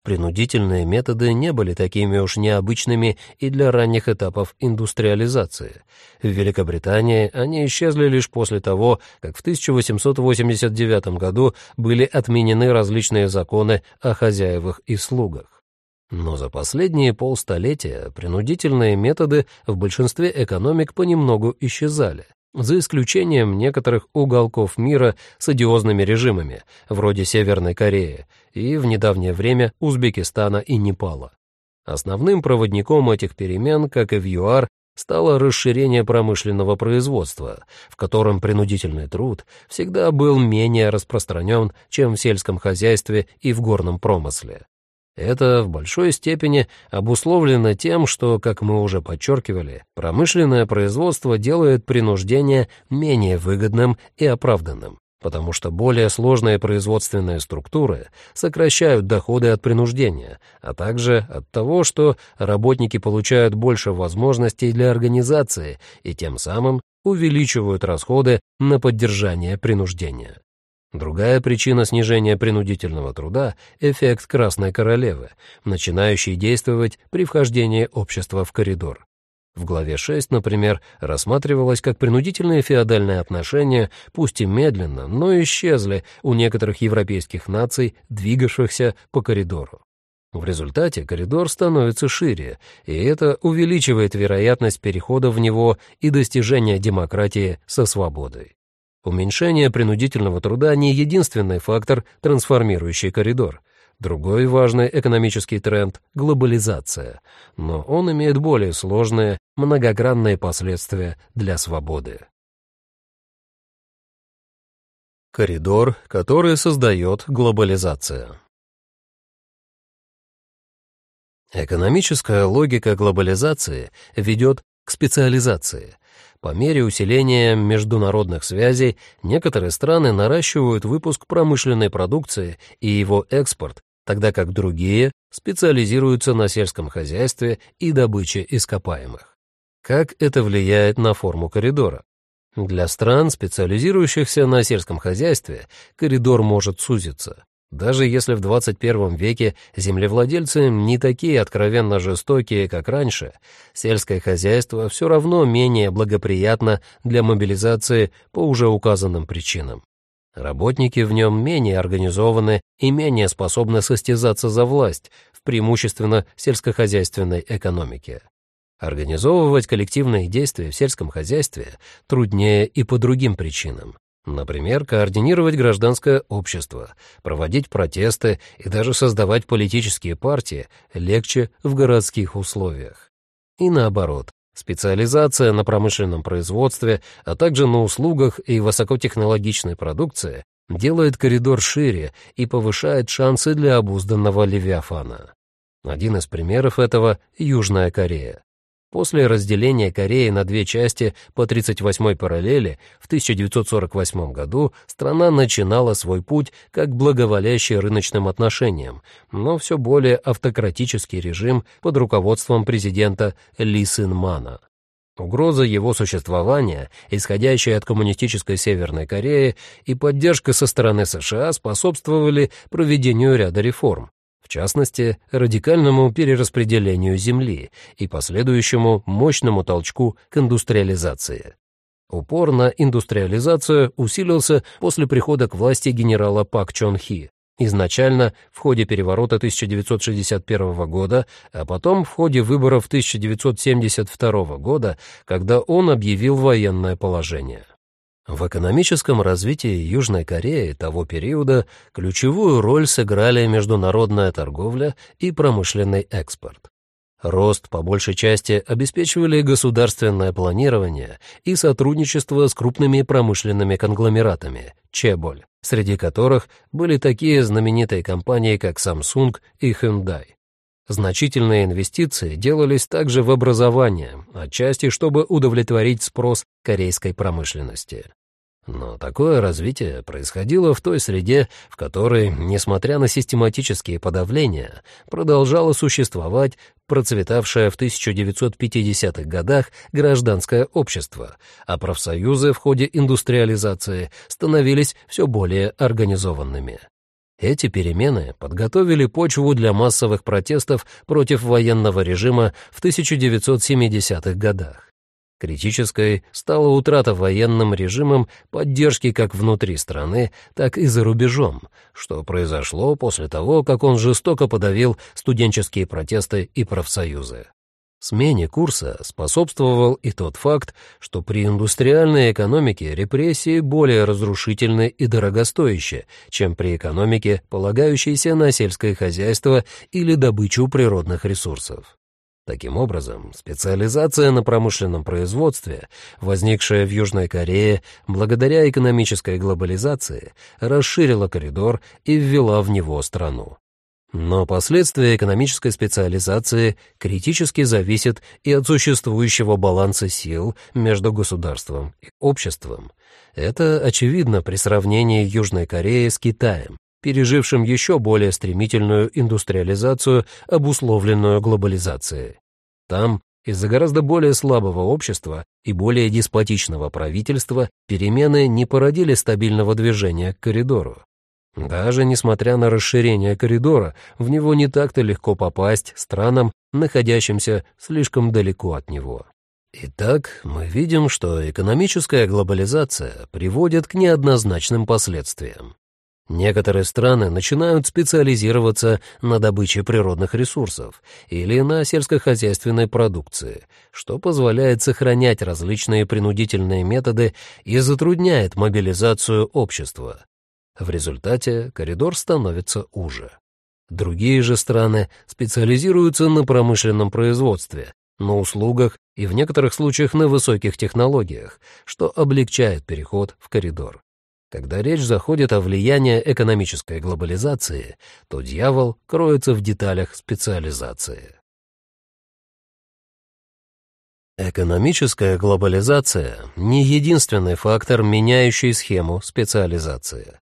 Speaker 1: Принудительные методы не были такими уж необычными и для ранних этапов индустриализации. В Великобритании они исчезли лишь после того, как в 1889 году были отменены различные законы о хозяевах и слугах. Но за последние полстолетия принудительные методы в большинстве экономик понемногу исчезали за исключением некоторых уголков мира с одиозными режимами, вроде Северной Кореи, и в недавнее время Узбекистана и Непала. Основным проводником этих перемен, как и в ЮАР, стало расширение промышленного производства, в котором принудительный труд всегда был менее распространен, чем в сельском хозяйстве и в горном промысле. Это в большой степени обусловлено тем, что, как мы уже подчеркивали, промышленное производство делает принуждение менее выгодным и оправданным, потому что более сложные производственные структуры сокращают доходы от принуждения, а также от того, что работники получают больше возможностей для организации и тем самым увеличивают расходы на поддержание принуждения. Другая причина снижения принудительного труда — эффект Красной Королевы, начинающий действовать при вхождении общества в коридор. В главе 6, например, рассматривалось, как принудительные феодальные отношения, пусть и медленно, но исчезли у некоторых европейских наций, двигавшихся по коридору. В результате коридор становится шире, и это увеличивает вероятность перехода в него и достижения демократии со свободой. Уменьшение принудительного труда не единственный фактор, трансформирующий коридор. Другой важный экономический тренд — глобализация, но он имеет более сложные, многогранные последствия для свободы. Коридор, который создает глобализация. Экономическая логика глобализации ведет к специализации — по мере усиления международных связей некоторые страны наращивают выпуск промышленной продукции и его экспорт, тогда как другие специализируются на сельском хозяйстве и добыче ископаемых. Как это влияет на форму коридора? Для стран, специализирующихся на сельском хозяйстве, коридор может сузиться. Даже если в 21 веке землевладельцы не такие откровенно жестокие, как раньше, сельское хозяйство все равно менее благоприятно для мобилизации по уже указанным причинам. Работники в нем менее организованы и менее способны состязаться за власть в преимущественно сельскохозяйственной экономике. Организовывать коллективные действия в сельском хозяйстве труднее и по другим причинам. Например, координировать гражданское общество, проводить протесты и даже создавать политические партии легче в городских условиях. И наоборот, специализация на промышленном производстве, а также на услугах и высокотехнологичной продукции делает коридор шире и повышает шансы для обузданного Левиафана. Один из примеров этого — Южная Корея. После разделения Кореи на две части по 38-й параллели в 1948 году страна начинала свой путь как благоволящий рыночным отношениям, но все более автократический режим под руководством президента Ли Сын Мана. Угроза его существования, исходящая от коммунистической Северной Кореи, и поддержка со стороны США способствовали проведению ряда реформ, в частности, радикальному перераспределению земли и последующему мощному толчку к индустриализации. Упор на индустриализацию усилился после прихода к власти генерала Пак Чон Хи, изначально в ходе переворота 1961 года, а потом в ходе выборов 1972 года, когда он объявил военное положение. В экономическом развитии Южной Кореи того периода ключевую роль сыграли международная торговля и промышленный экспорт. Рост по большей части обеспечивали государственное планирование и сотрудничество с крупными промышленными конгломератами Чеболь, среди которых были такие знаменитые компании, как Samsung и Hyundai. Значительные инвестиции делались также в образование, отчасти чтобы удовлетворить спрос корейской промышленности. Но такое развитие происходило в той среде, в которой, несмотря на систематические подавления, продолжало существовать процветавшее в 1950-х годах гражданское общество, а профсоюзы в ходе индустриализации становились все более организованными. Эти перемены подготовили почву для массовых протестов против военного режима в 1970-х годах. Критической стала утрата военным режимом поддержки как внутри страны, так и за рубежом, что произошло после того, как он жестоко подавил студенческие протесты и профсоюзы. Смене курса способствовал и тот факт, что при индустриальной экономике репрессии более разрушительны и дорогостоящие, чем при экономике, полагающейся на сельское хозяйство или добычу природных ресурсов. Таким образом, специализация на промышленном производстве, возникшая в Южной Корее благодаря экономической глобализации, расширила коридор и ввела в него страну. Но последствия экономической специализации критически зависят и от существующего баланса сил между государством и обществом. Это очевидно при сравнении Южной Кореи с Китаем, пережившим еще более стремительную индустриализацию, обусловленную глобализацией. Там, из-за гораздо более слабого общества и более деспотичного правительства, перемены не породили стабильного движения к коридору. Даже несмотря на расширение коридора, в него не так-то легко попасть странам, находящимся слишком далеко от него. Итак, мы видим, что экономическая глобализация приводит к неоднозначным последствиям. Некоторые страны начинают специализироваться на добыче природных ресурсов или на сельскохозяйственной продукции, что позволяет сохранять различные принудительные методы и затрудняет мобилизацию общества. В результате коридор становится уже. Другие же страны специализируются на промышленном производстве, на услугах и в некоторых случаях на высоких технологиях, что облегчает переход в коридор. Когда речь заходит о влиянии экономической глобализации, то дьявол кроется в деталях специализации. Экономическая глобализация — не единственный фактор, меняющий схему специализации.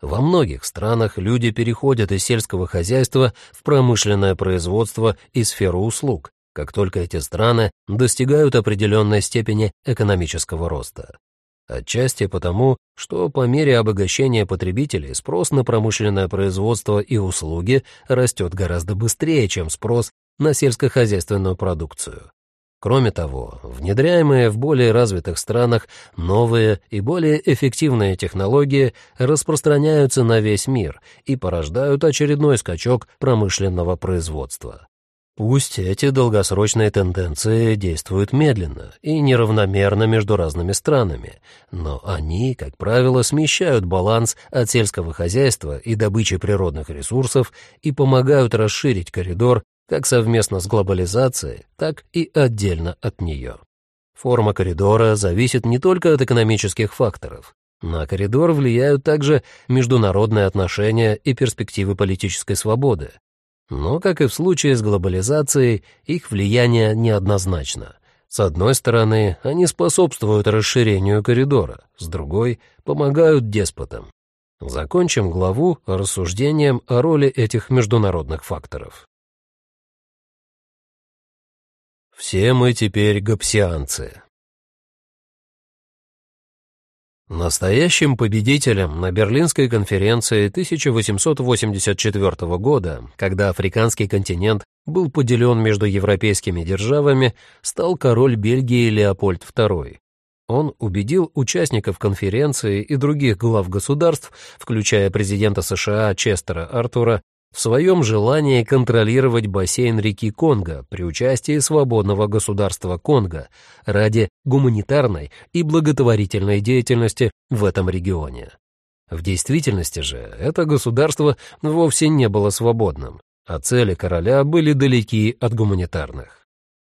Speaker 1: Во многих странах люди переходят из сельского хозяйства в промышленное производство и сферу услуг, как только эти страны достигают определенной степени экономического роста. Отчасти потому, что по мере обогащения потребителей спрос на промышленное производство и услуги растет гораздо быстрее, чем спрос на сельскохозяйственную продукцию. Кроме того, внедряемые в более развитых странах новые и более эффективные технологии распространяются на весь мир и порождают очередной скачок промышленного производства. Пусть эти долгосрочные тенденции действуют медленно и неравномерно между разными странами, но они, как правило, смещают баланс от сельского хозяйства и добычи природных ресурсов и помогают расширить коридор как совместно с глобализацией, так и отдельно от нее. Форма коридора зависит не только от экономических факторов. На коридор влияют также международные отношения и перспективы политической свободы, но, как и в случае с глобализацией, их влияние неоднозначно. С одной стороны, они способствуют расширению коридора, с другой — помогают деспотам. Закончим главу рассуждением о роли этих международных факторов. Все мы теперь гапсианцы. Настоящим победителем на Берлинской конференции 1884 года, когда африканский континент был поделен между европейскими державами, стал король Бельгии Леопольд II. Он убедил участников конференции и других глав государств, включая президента США Честера Артура, в своем желании контролировать бассейн реки Конго при участии свободного государства Конго ради гуманитарной и благотворительной деятельности в этом регионе. В действительности же это государство вовсе не было свободным, а цели короля были далеки от гуманитарных.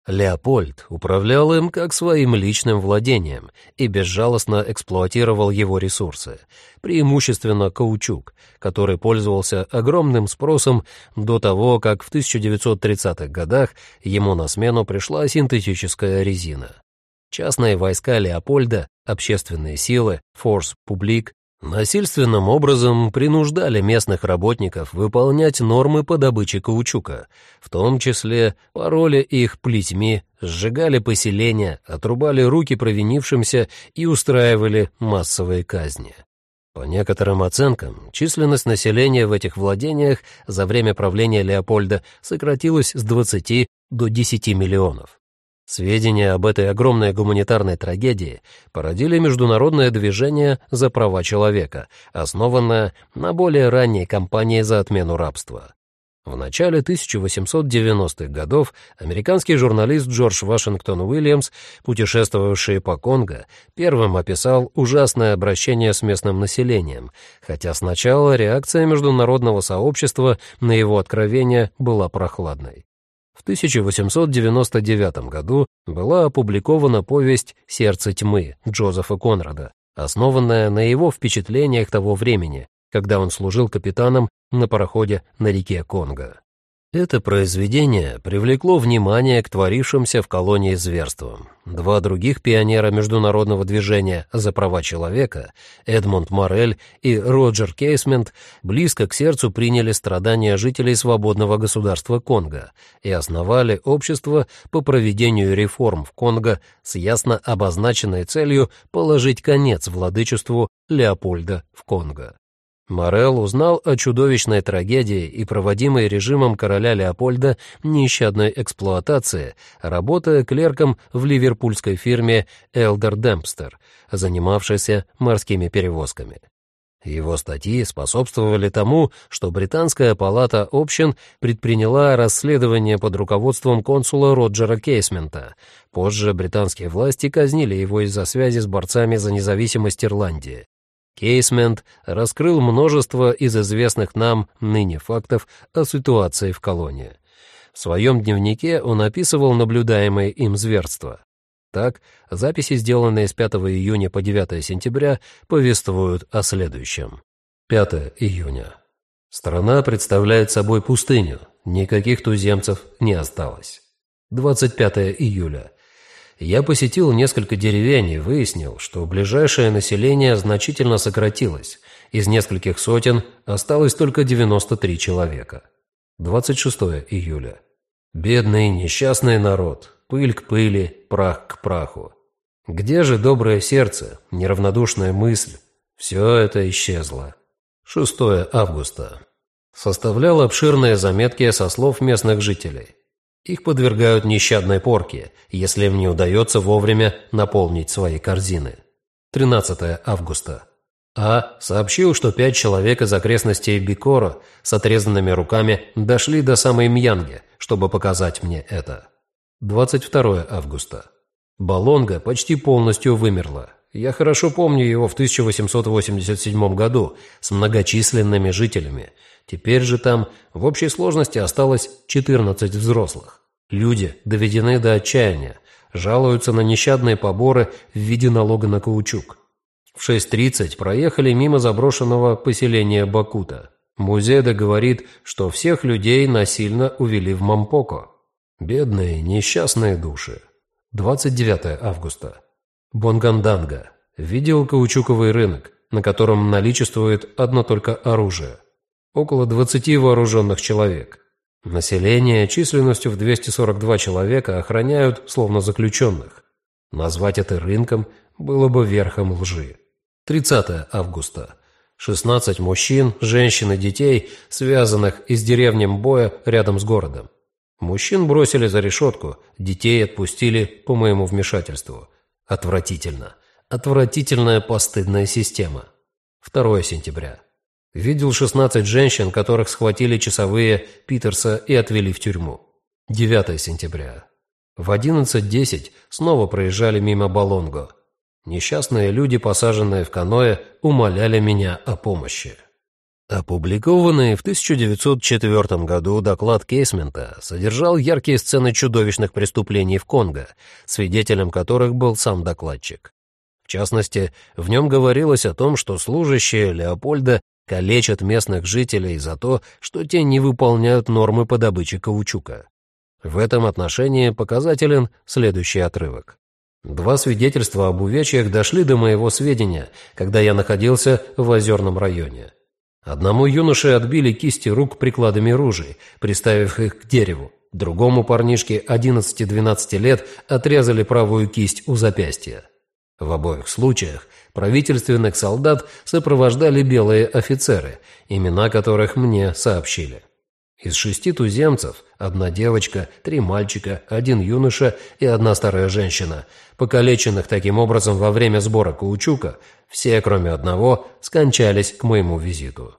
Speaker 1: Леопольд управлял им как своим личным владением и безжалостно эксплуатировал его ресурсы, преимущественно каучук, который пользовался огромным спросом до того, как в 1930-х годах ему на смену пришла синтетическая резина. Частные войска Леопольда, общественные силы, форс публик насильственным образом принуждали местных работников выполнять нормы по добыче каучука, в том числе пароли их плетьми, сжигали поселения, отрубали руки провинившимся и устраивали массовые казни. По некоторым оценкам, численность населения в этих владениях за время правления Леопольда сократилась с 20 до 10 миллионов. Сведения об этой огромной гуманитарной трагедии породили международное движение за права человека, основанное на более ранней кампании за отмену рабства. В начале 1890-х годов американский журналист Джордж Вашингтон Уильямс, путешествовавший по Конго, первым описал ужасное обращение с местным населением, хотя сначала реакция международного сообщества на его откровение была прохладной. В 1899 году была опубликована повесть «Сердце тьмы» Джозефа Конрада, основанная на его впечатлениях того времени, когда он служил капитаном на пароходе на реке Конго. Это произведение привлекло внимание к творившимся в колонии зверствам. Два других пионера международного движения за права человека, Эдмунд Морель и Роджер Кейсмент, близко к сердцу приняли страдания жителей свободного государства Конго и основали общество по проведению реформ в Конго с ясно обозначенной целью положить конец владычеству Леопольда в Конго. Морел узнал о чудовищной трагедии и проводимой режимом короля Леопольда нещадной эксплуатации, работая клерком в ливерпульской фирме Элдер Демпстер, занимавшейся морскими перевозками. Его статьи способствовали тому, что британская палата общин предприняла расследование под руководством консула Роджера Кейсмента. Позже британские власти казнили его из-за связи с борцами за независимость Ирландии. Кейсмент раскрыл множество из известных нам ныне фактов о ситуации в колонии. В своем дневнике он описывал наблюдаемые им зверства. Так, записи, сделанные с 5 июня по 9 сентября, повествуют о следующем. 5 июня. Страна представляет собой пустыню, никаких туземцев не осталось. 25 июля я посетил несколько деревень и выяснил, что ближайшее население значительно сократилось. Из нескольких сотен осталось только 93 человека. 26 июля. Бедный, несчастный народ. Пыль к пыли, прах к праху. Где же доброе сердце, неравнодушная мысль? Все это исчезло. 6 августа. Составлял обширные заметки со слов местных жителей. Их подвергают нещадной порке, если им не удается вовремя наполнить свои корзины. 13 августа. А сообщил, что пять человек из окрестностей Бикора с отрезанными руками дошли до самой Мьянги, чтобы показать мне это. 22 августа. Балонга почти полностью вымерла. Я хорошо помню его в 1887 году с многочисленными жителями. Теперь же там в общей сложности осталось 14 взрослых. Люди доведены до отчаяния, жалуются на нещадные поборы в виде налога на каучук. В 6.30 проехали мимо заброшенного поселения Бакута. Музеда говорит, что всех людей насильно увели в Мампоко. Бедные, несчастные души. 29 августа. Бонганданга. Видел каучуковый рынок, на котором наличествует одно только оружие. Около 20 вооруженных человек. Население численностью в 242 человека охраняют словно заключенных. Назвать это рынком было бы верхом лжи. 30 августа. 16 мужчин, женщин и детей, связанных из деревни Мбоя рядом с городом. Мужчин бросили за решетку, детей отпустили по моему вмешательству. Отвратительно. Отвратительная постыдная система. 2 сентября. Видел 16 женщин, которых схватили часовые Питерса и отвели в тюрьму. 9 сентября. В 11.10 снова проезжали мимо Балонго. Несчастные люди, посаженные в каноэ, умоляли меня о помощи. Опубликованный в 1904 году доклад Кейсмента содержал яркие сцены чудовищных преступлений в Конго, свидетелем которых был сам докладчик. В частности, в нем говорилось о том, что служащие Леопольда калечат местных жителей за то, что те не выполняют нормы по добыче каучука. В этом отношении показателен следующий отрывок. Два свидетельства об увечьях дошли до моего сведения, когда я находился в озерном районе. Одному юноше отбили кисти рук прикладами ружей, приставив их к дереву. Другому парнишке 11-12 лет отрезали правую кисть у запястья. В обоих случаях правительственных солдат сопровождали белые офицеры, имена которых мне сообщили. Из шести туземцев одна девочка, три мальчика, один юноша и одна старая женщина, покалеченных таким образом во время сбора каучука, все, кроме одного, скончались к моему визиту.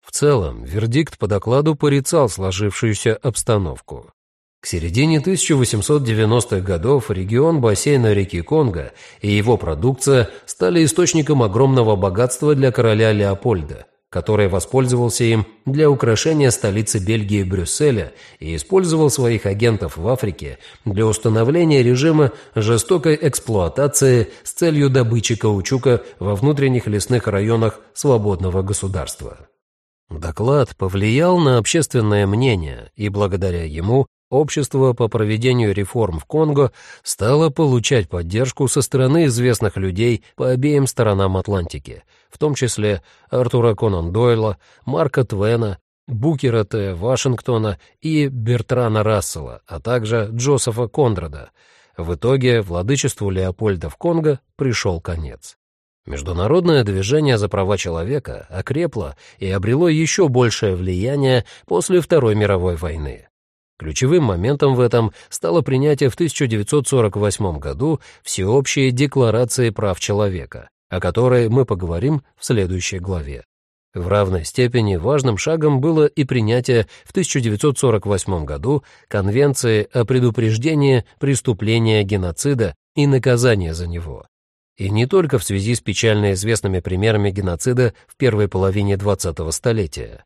Speaker 1: В целом, вердикт по докладу порицал сложившуюся обстановку. К середине 1890-х годов регион бассейна реки Конго и его продукция стали источником огромного богатства для короля Леопольда, который воспользовался им для украшения столицы Бельгии Брюсселя и использовал своих агентов в Африке для установления режима жестокой эксплуатации с целью добычи каучука во внутренних лесных районах свободного государства. Доклад повлиял на общественное мнение, и благодаря ему Общество по проведению реформ в Конго стало получать поддержку со стороны известных людей по обеим сторонам Атлантики, в том числе Артура Конан Дойла, Марка Твена, Букера Т. Вашингтона и Бертрана Рассела, а также Джозефа Кондрада. В итоге владычеству Леопольда в Конго пришел конец. Международное движение за права человека окрепло и обрело еще большее влияние после Второй мировой войны. Ключевым моментом в этом стало принятие в 1948 году Всеобщей декларации прав человека, о которой мы поговорим в следующей главе. В равной степени важным шагом было и принятие в 1948 году Конвенции о предупреждении преступления геноцида и наказания за него. И не только в связи с печально известными примерами геноцида в первой половине 20-го столетия.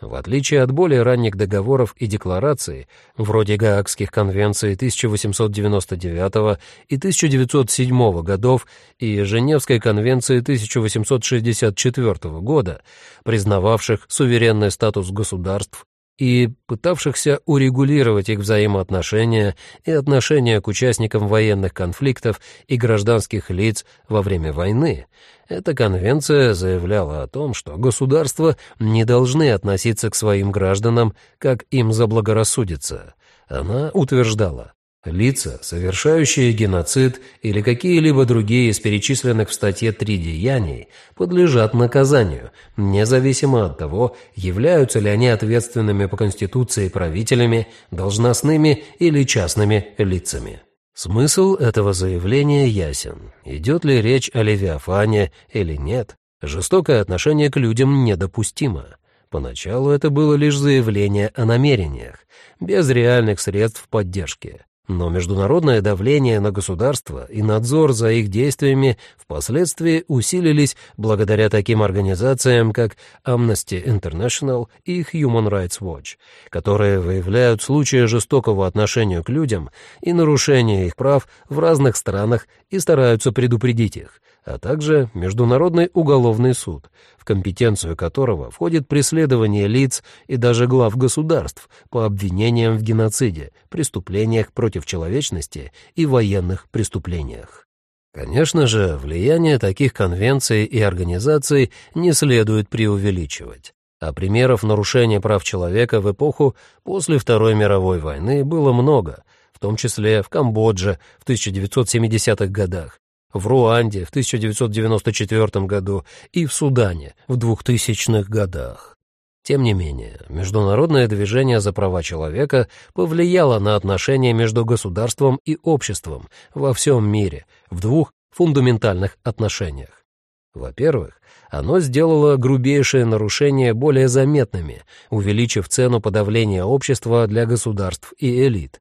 Speaker 1: В отличие от более ранних договоров и деклараций, вроде Гаагских конвенций 1899 и 1907 годов и Женевской конвенции 1864 года, признававших суверенный статус государств и пытавшихся урегулировать их взаимоотношения и отношения к участникам военных конфликтов и гражданских лиц во время войны, эта конвенция заявляла о том, что государства не должны относиться к своим гражданам, как им заблагорассудится. Она утверждала,
Speaker 2: Лица, совершающие геноцид или какие-либо другие из перечисленных в статье 3 деяний, подлежат наказанию, независимо от того, являются ли они ответственными по Конституции правителями, должностными или частными лицами. Смысл этого заявления ясен. Идет ли речь о Левиафане или нет, жестокое отношение к людям недопустимо. Поначалу это было лишь заявление о намерениях, без реальных средств поддержки. Но международное давление на государство и надзор за их действиями впоследствии усилились благодаря таким организациям, как Amnesty International и Human Rights Watch, которые выявляют случаи жестокого отношения к людям и нарушения их прав в разных странах и стараются предупредить их, а также Международный уголовный суд, в компетенцию которого входит преследование лиц и даже глав государств по обвинениям в геноциде, преступлениях против человечности и военных преступлениях. Конечно же, влияние таких конвенций и организаций не следует преувеличивать. А примеров нарушения прав человека в эпоху после Второй мировой войны было много, в том числе в Камбодже в 1970-х годах, в Руанде в 1994 году и в Судане в 2000-х годах. Тем не менее, международное движение за права человека повлияло на отношения между государством и обществом во всем мире в двух фундаментальных отношениях. Во-первых, оно сделало грубейшие нарушения более заметными, увеличив цену подавления общества для государств и элит.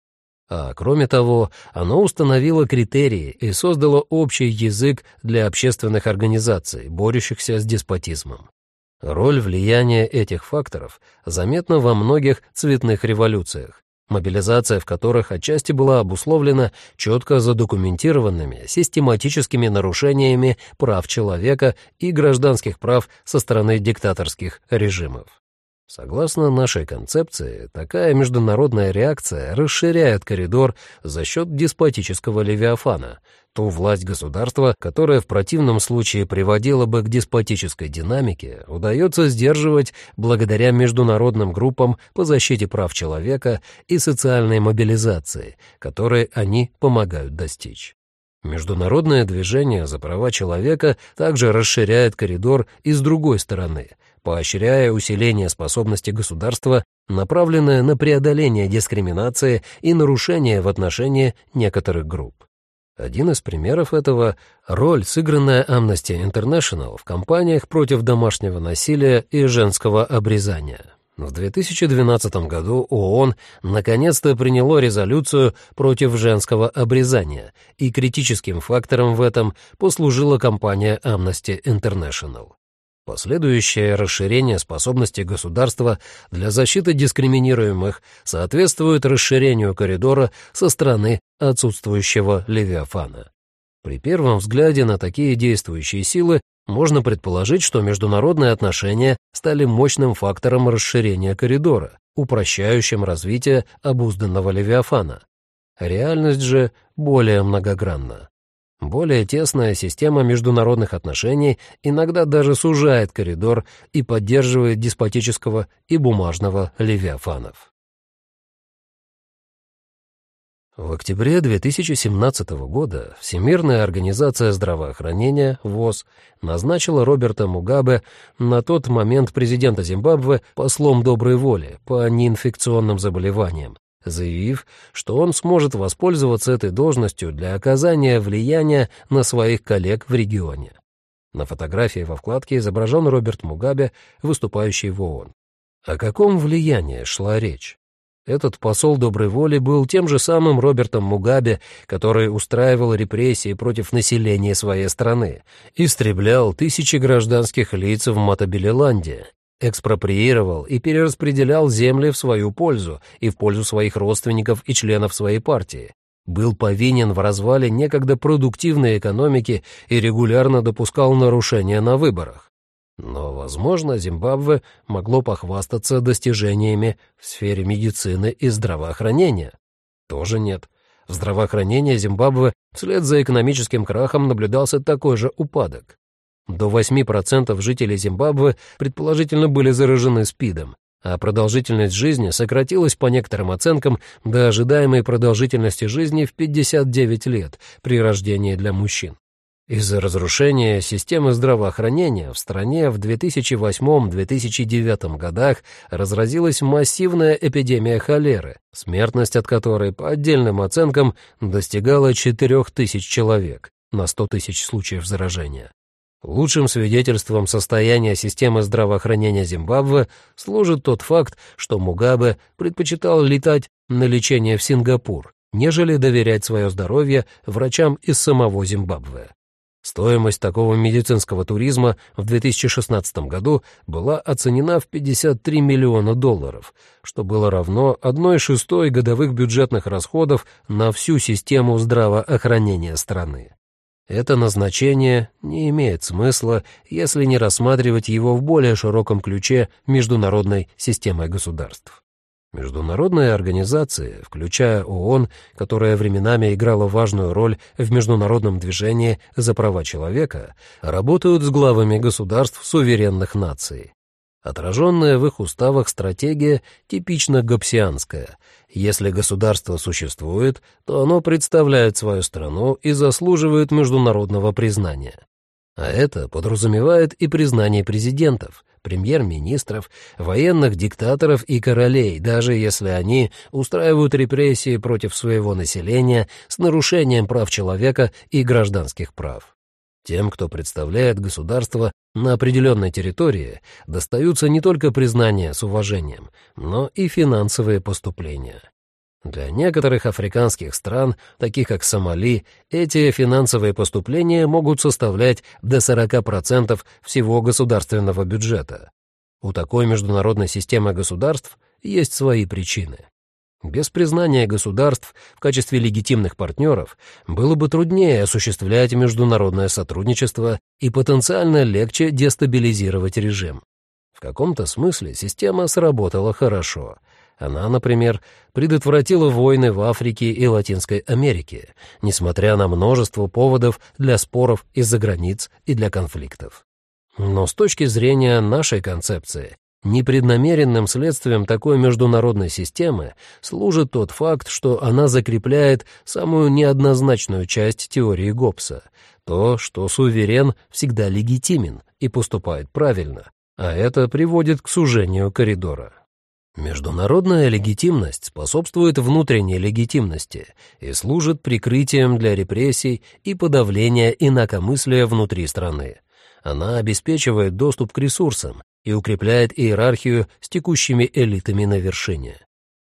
Speaker 2: А кроме того, оно установило критерии и создало общий язык для общественных организаций, борющихся с деспотизмом. Роль влияния этих факторов заметна во многих цветных революциях, мобилизация в которых отчасти была обусловлена четко задокументированными систематическими нарушениями прав человека и гражданских прав со стороны диктаторских режимов. Согласно нашей концепции, такая международная реакция расширяет коридор за счет деспотического левиафана, ту власть государства, которая в противном случае приводила бы к деспотической динамике, удается сдерживать благодаря международным группам по защите прав человека и социальной мобилизации, которые они помогают достичь. Международное движение за права человека также расширяет коридор и с другой стороны — поощряя усиление способности государства, направленное на преодоление дискриминации и нарушения в отношении некоторых групп. Один из примеров этого — роль, сыгранная Amnesty International в кампаниях против домашнего насилия и женского обрезания. В 2012 году ООН наконец-то приняло резолюцию против женского обрезания, и критическим фактором в этом послужила кампания Amnesty International. Последующее расширение способности государства для защиты дискриминируемых соответствует расширению коридора со стороны отсутствующего Левиафана. При первом взгляде на такие действующие силы можно предположить, что международные отношения стали мощным фактором расширения коридора, упрощающим развитие обузданного Левиафана. Реальность же более многогранна. Более тесная система международных отношений иногда даже сужает коридор и поддерживает деспотического и бумажного левиафанов. В октябре 2017 года Всемирная организация здравоохранения ВОЗ назначила Роберта Мугабе, на тот момент президента Зимбабве, послом доброй воли по неинфекционным заболеваниям, заявив, что он сможет воспользоваться этой должностью для оказания влияния на своих коллег в регионе. На фотографии во вкладке изображен Роберт Мугабе, выступающий в ООН. О каком влиянии шла речь? Этот посол доброй воли был тем же самым Робертом Мугабе, который устраивал репрессии против населения своей страны, истреблял тысячи гражданских лиц в Матабелеланде экспроприировал и перераспределял земли в свою пользу и в пользу своих родственников и членов своей партии, был повинен в развале некогда продуктивной экономики и регулярно допускал нарушения на выборах. Но, возможно, Зимбабве могло похвастаться достижениями в сфере медицины и здравоохранения. Тоже нет. В здравоохранении Зимбабве вслед за экономическим крахом наблюдался такой же упадок. До 8% жителей Зимбабве предположительно были заражены СПИДом, а продолжительность жизни сократилась по некоторым оценкам до ожидаемой продолжительности жизни в 59 лет при рождении для мужчин. Из-за разрушения системы здравоохранения в стране в 2008-2009 годах разразилась массивная эпидемия холеры, смертность от которой, по отдельным оценкам, достигала 4000 человек на 100 тысяч случаев заражения. Лучшим свидетельством состояния системы здравоохранения Зимбабве служит тот факт, что Мугабе предпочитал летать на лечение в Сингапур, нежели доверять свое здоровье врачам из самого Зимбабве. Стоимость такого медицинского туризма в 2016 году была оценена в 53 миллиона долларов, что было равно 1 шестой годовых бюджетных расходов на всю систему здравоохранения страны. Это назначение не имеет смысла, если не рассматривать его в более широком ключе международной системой государств. Международные организации, включая ООН, которая временами играла важную роль в международном движении за права человека, работают с главами государств суверенных наций. Отраженная в их уставах стратегия типично гобсианская. Если государство существует, то оно представляет свою страну и заслуживает международного признания. А это подразумевает и признание президентов, премьер-министров, военных диктаторов и королей, даже если они устраивают репрессии против своего населения с нарушением прав человека и гражданских прав. Тем, кто представляет государство на определенной территории, достаются не только признания с уважением, но и финансовые поступления. Для некоторых африканских стран, таких как Сомали, эти финансовые поступления могут составлять до 40% всего государственного бюджета. У такой международной системы государств есть свои причины. Без признания государств в качестве легитимных партнеров было бы труднее осуществлять международное сотрудничество и потенциально легче дестабилизировать режим. В каком-то смысле система сработала хорошо — она, например, предотвратила войны в Африке и Латинской Америке, несмотря на множество поводов для споров из-за границ и для конфликтов. Но с точки зрения нашей концепции, непреднамеренным следствием такой международной системы служит тот факт, что она закрепляет самую неоднозначную часть теории Гоббса, то, что суверен всегда легитимен и поступает правильно, а это приводит к сужению коридора. Международная легитимность способствует внутренней легитимности и служит прикрытием для репрессий и подавления инакомыслия внутри страны. Она обеспечивает доступ к ресурсам и укрепляет иерархию с текущими элитами на вершине.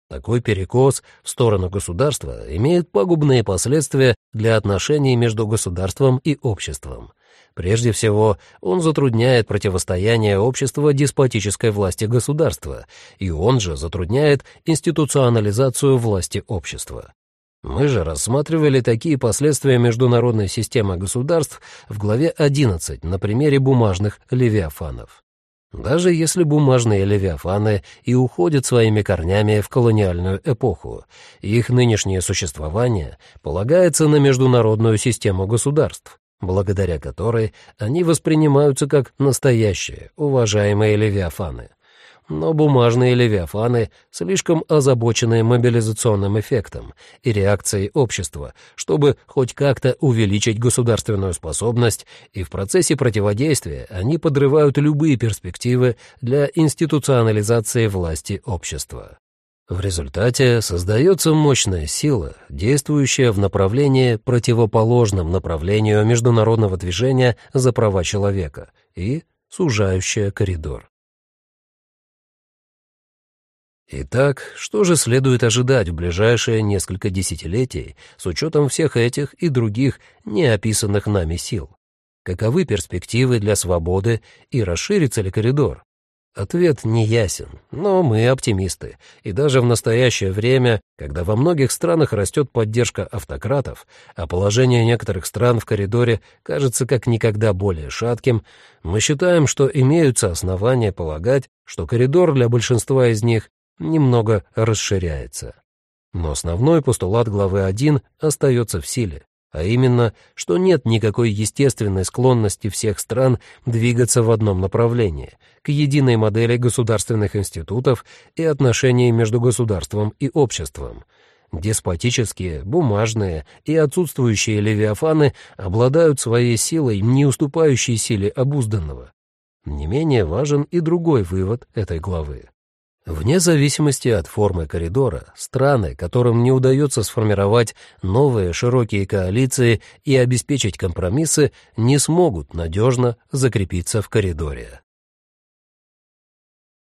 Speaker 2: Такой перекос в сторону государства имеет пагубные последствия для отношений между государством и обществом. Прежде всего, он затрудняет противостояние общества деспотической власти государства, и он же затрудняет институционализацию власти общества. Мы же рассматривали такие последствия международной системы государств в главе 11 на примере бумажных левиафанов. Даже если бумажные левиафаны и уходят своими корнями в колониальную эпоху, их нынешнее существование полагается на международную систему государств, благодаря которой они воспринимаются как настоящие, уважаемые левиафаны. Но бумажные левиафаны слишком озабочены мобилизационным эффектом и реакцией общества, чтобы хоть как-то увеличить государственную способность, и в процессе противодействия они подрывают любые перспективы для институционализации власти общества. В результате создается мощная сила, действующая в направлении противоположном направлению международного движения за права человека и сужающая коридор. Итак, что же следует ожидать в ближайшие несколько десятилетий с учетом всех этих и других неописанных нами сил? Каковы перспективы для свободы и расширится ли коридор? Ответ не ясен, но мы оптимисты, и даже в настоящее время, когда во многих странах растет поддержка автократов, а положение некоторых стран в коридоре кажется как никогда более шатким, мы считаем, что имеются основания полагать, что коридор для большинства из них немного расширяется. Но основной постулат главы 1 остается в силе. а именно, что нет никакой естественной склонности всех стран двигаться в одном направлении, к единой модели государственных институтов и отношений между государством и обществом. Деспотические, бумажные и отсутствующие левиафаны обладают своей силой, не уступающей силе обузданного. Не менее важен и другой вывод этой главы. Вне зависимости от формы коридора, страны, которым не удается сформировать новые широкие коалиции и обеспечить компромиссы, не смогут надежно закрепиться в коридоре.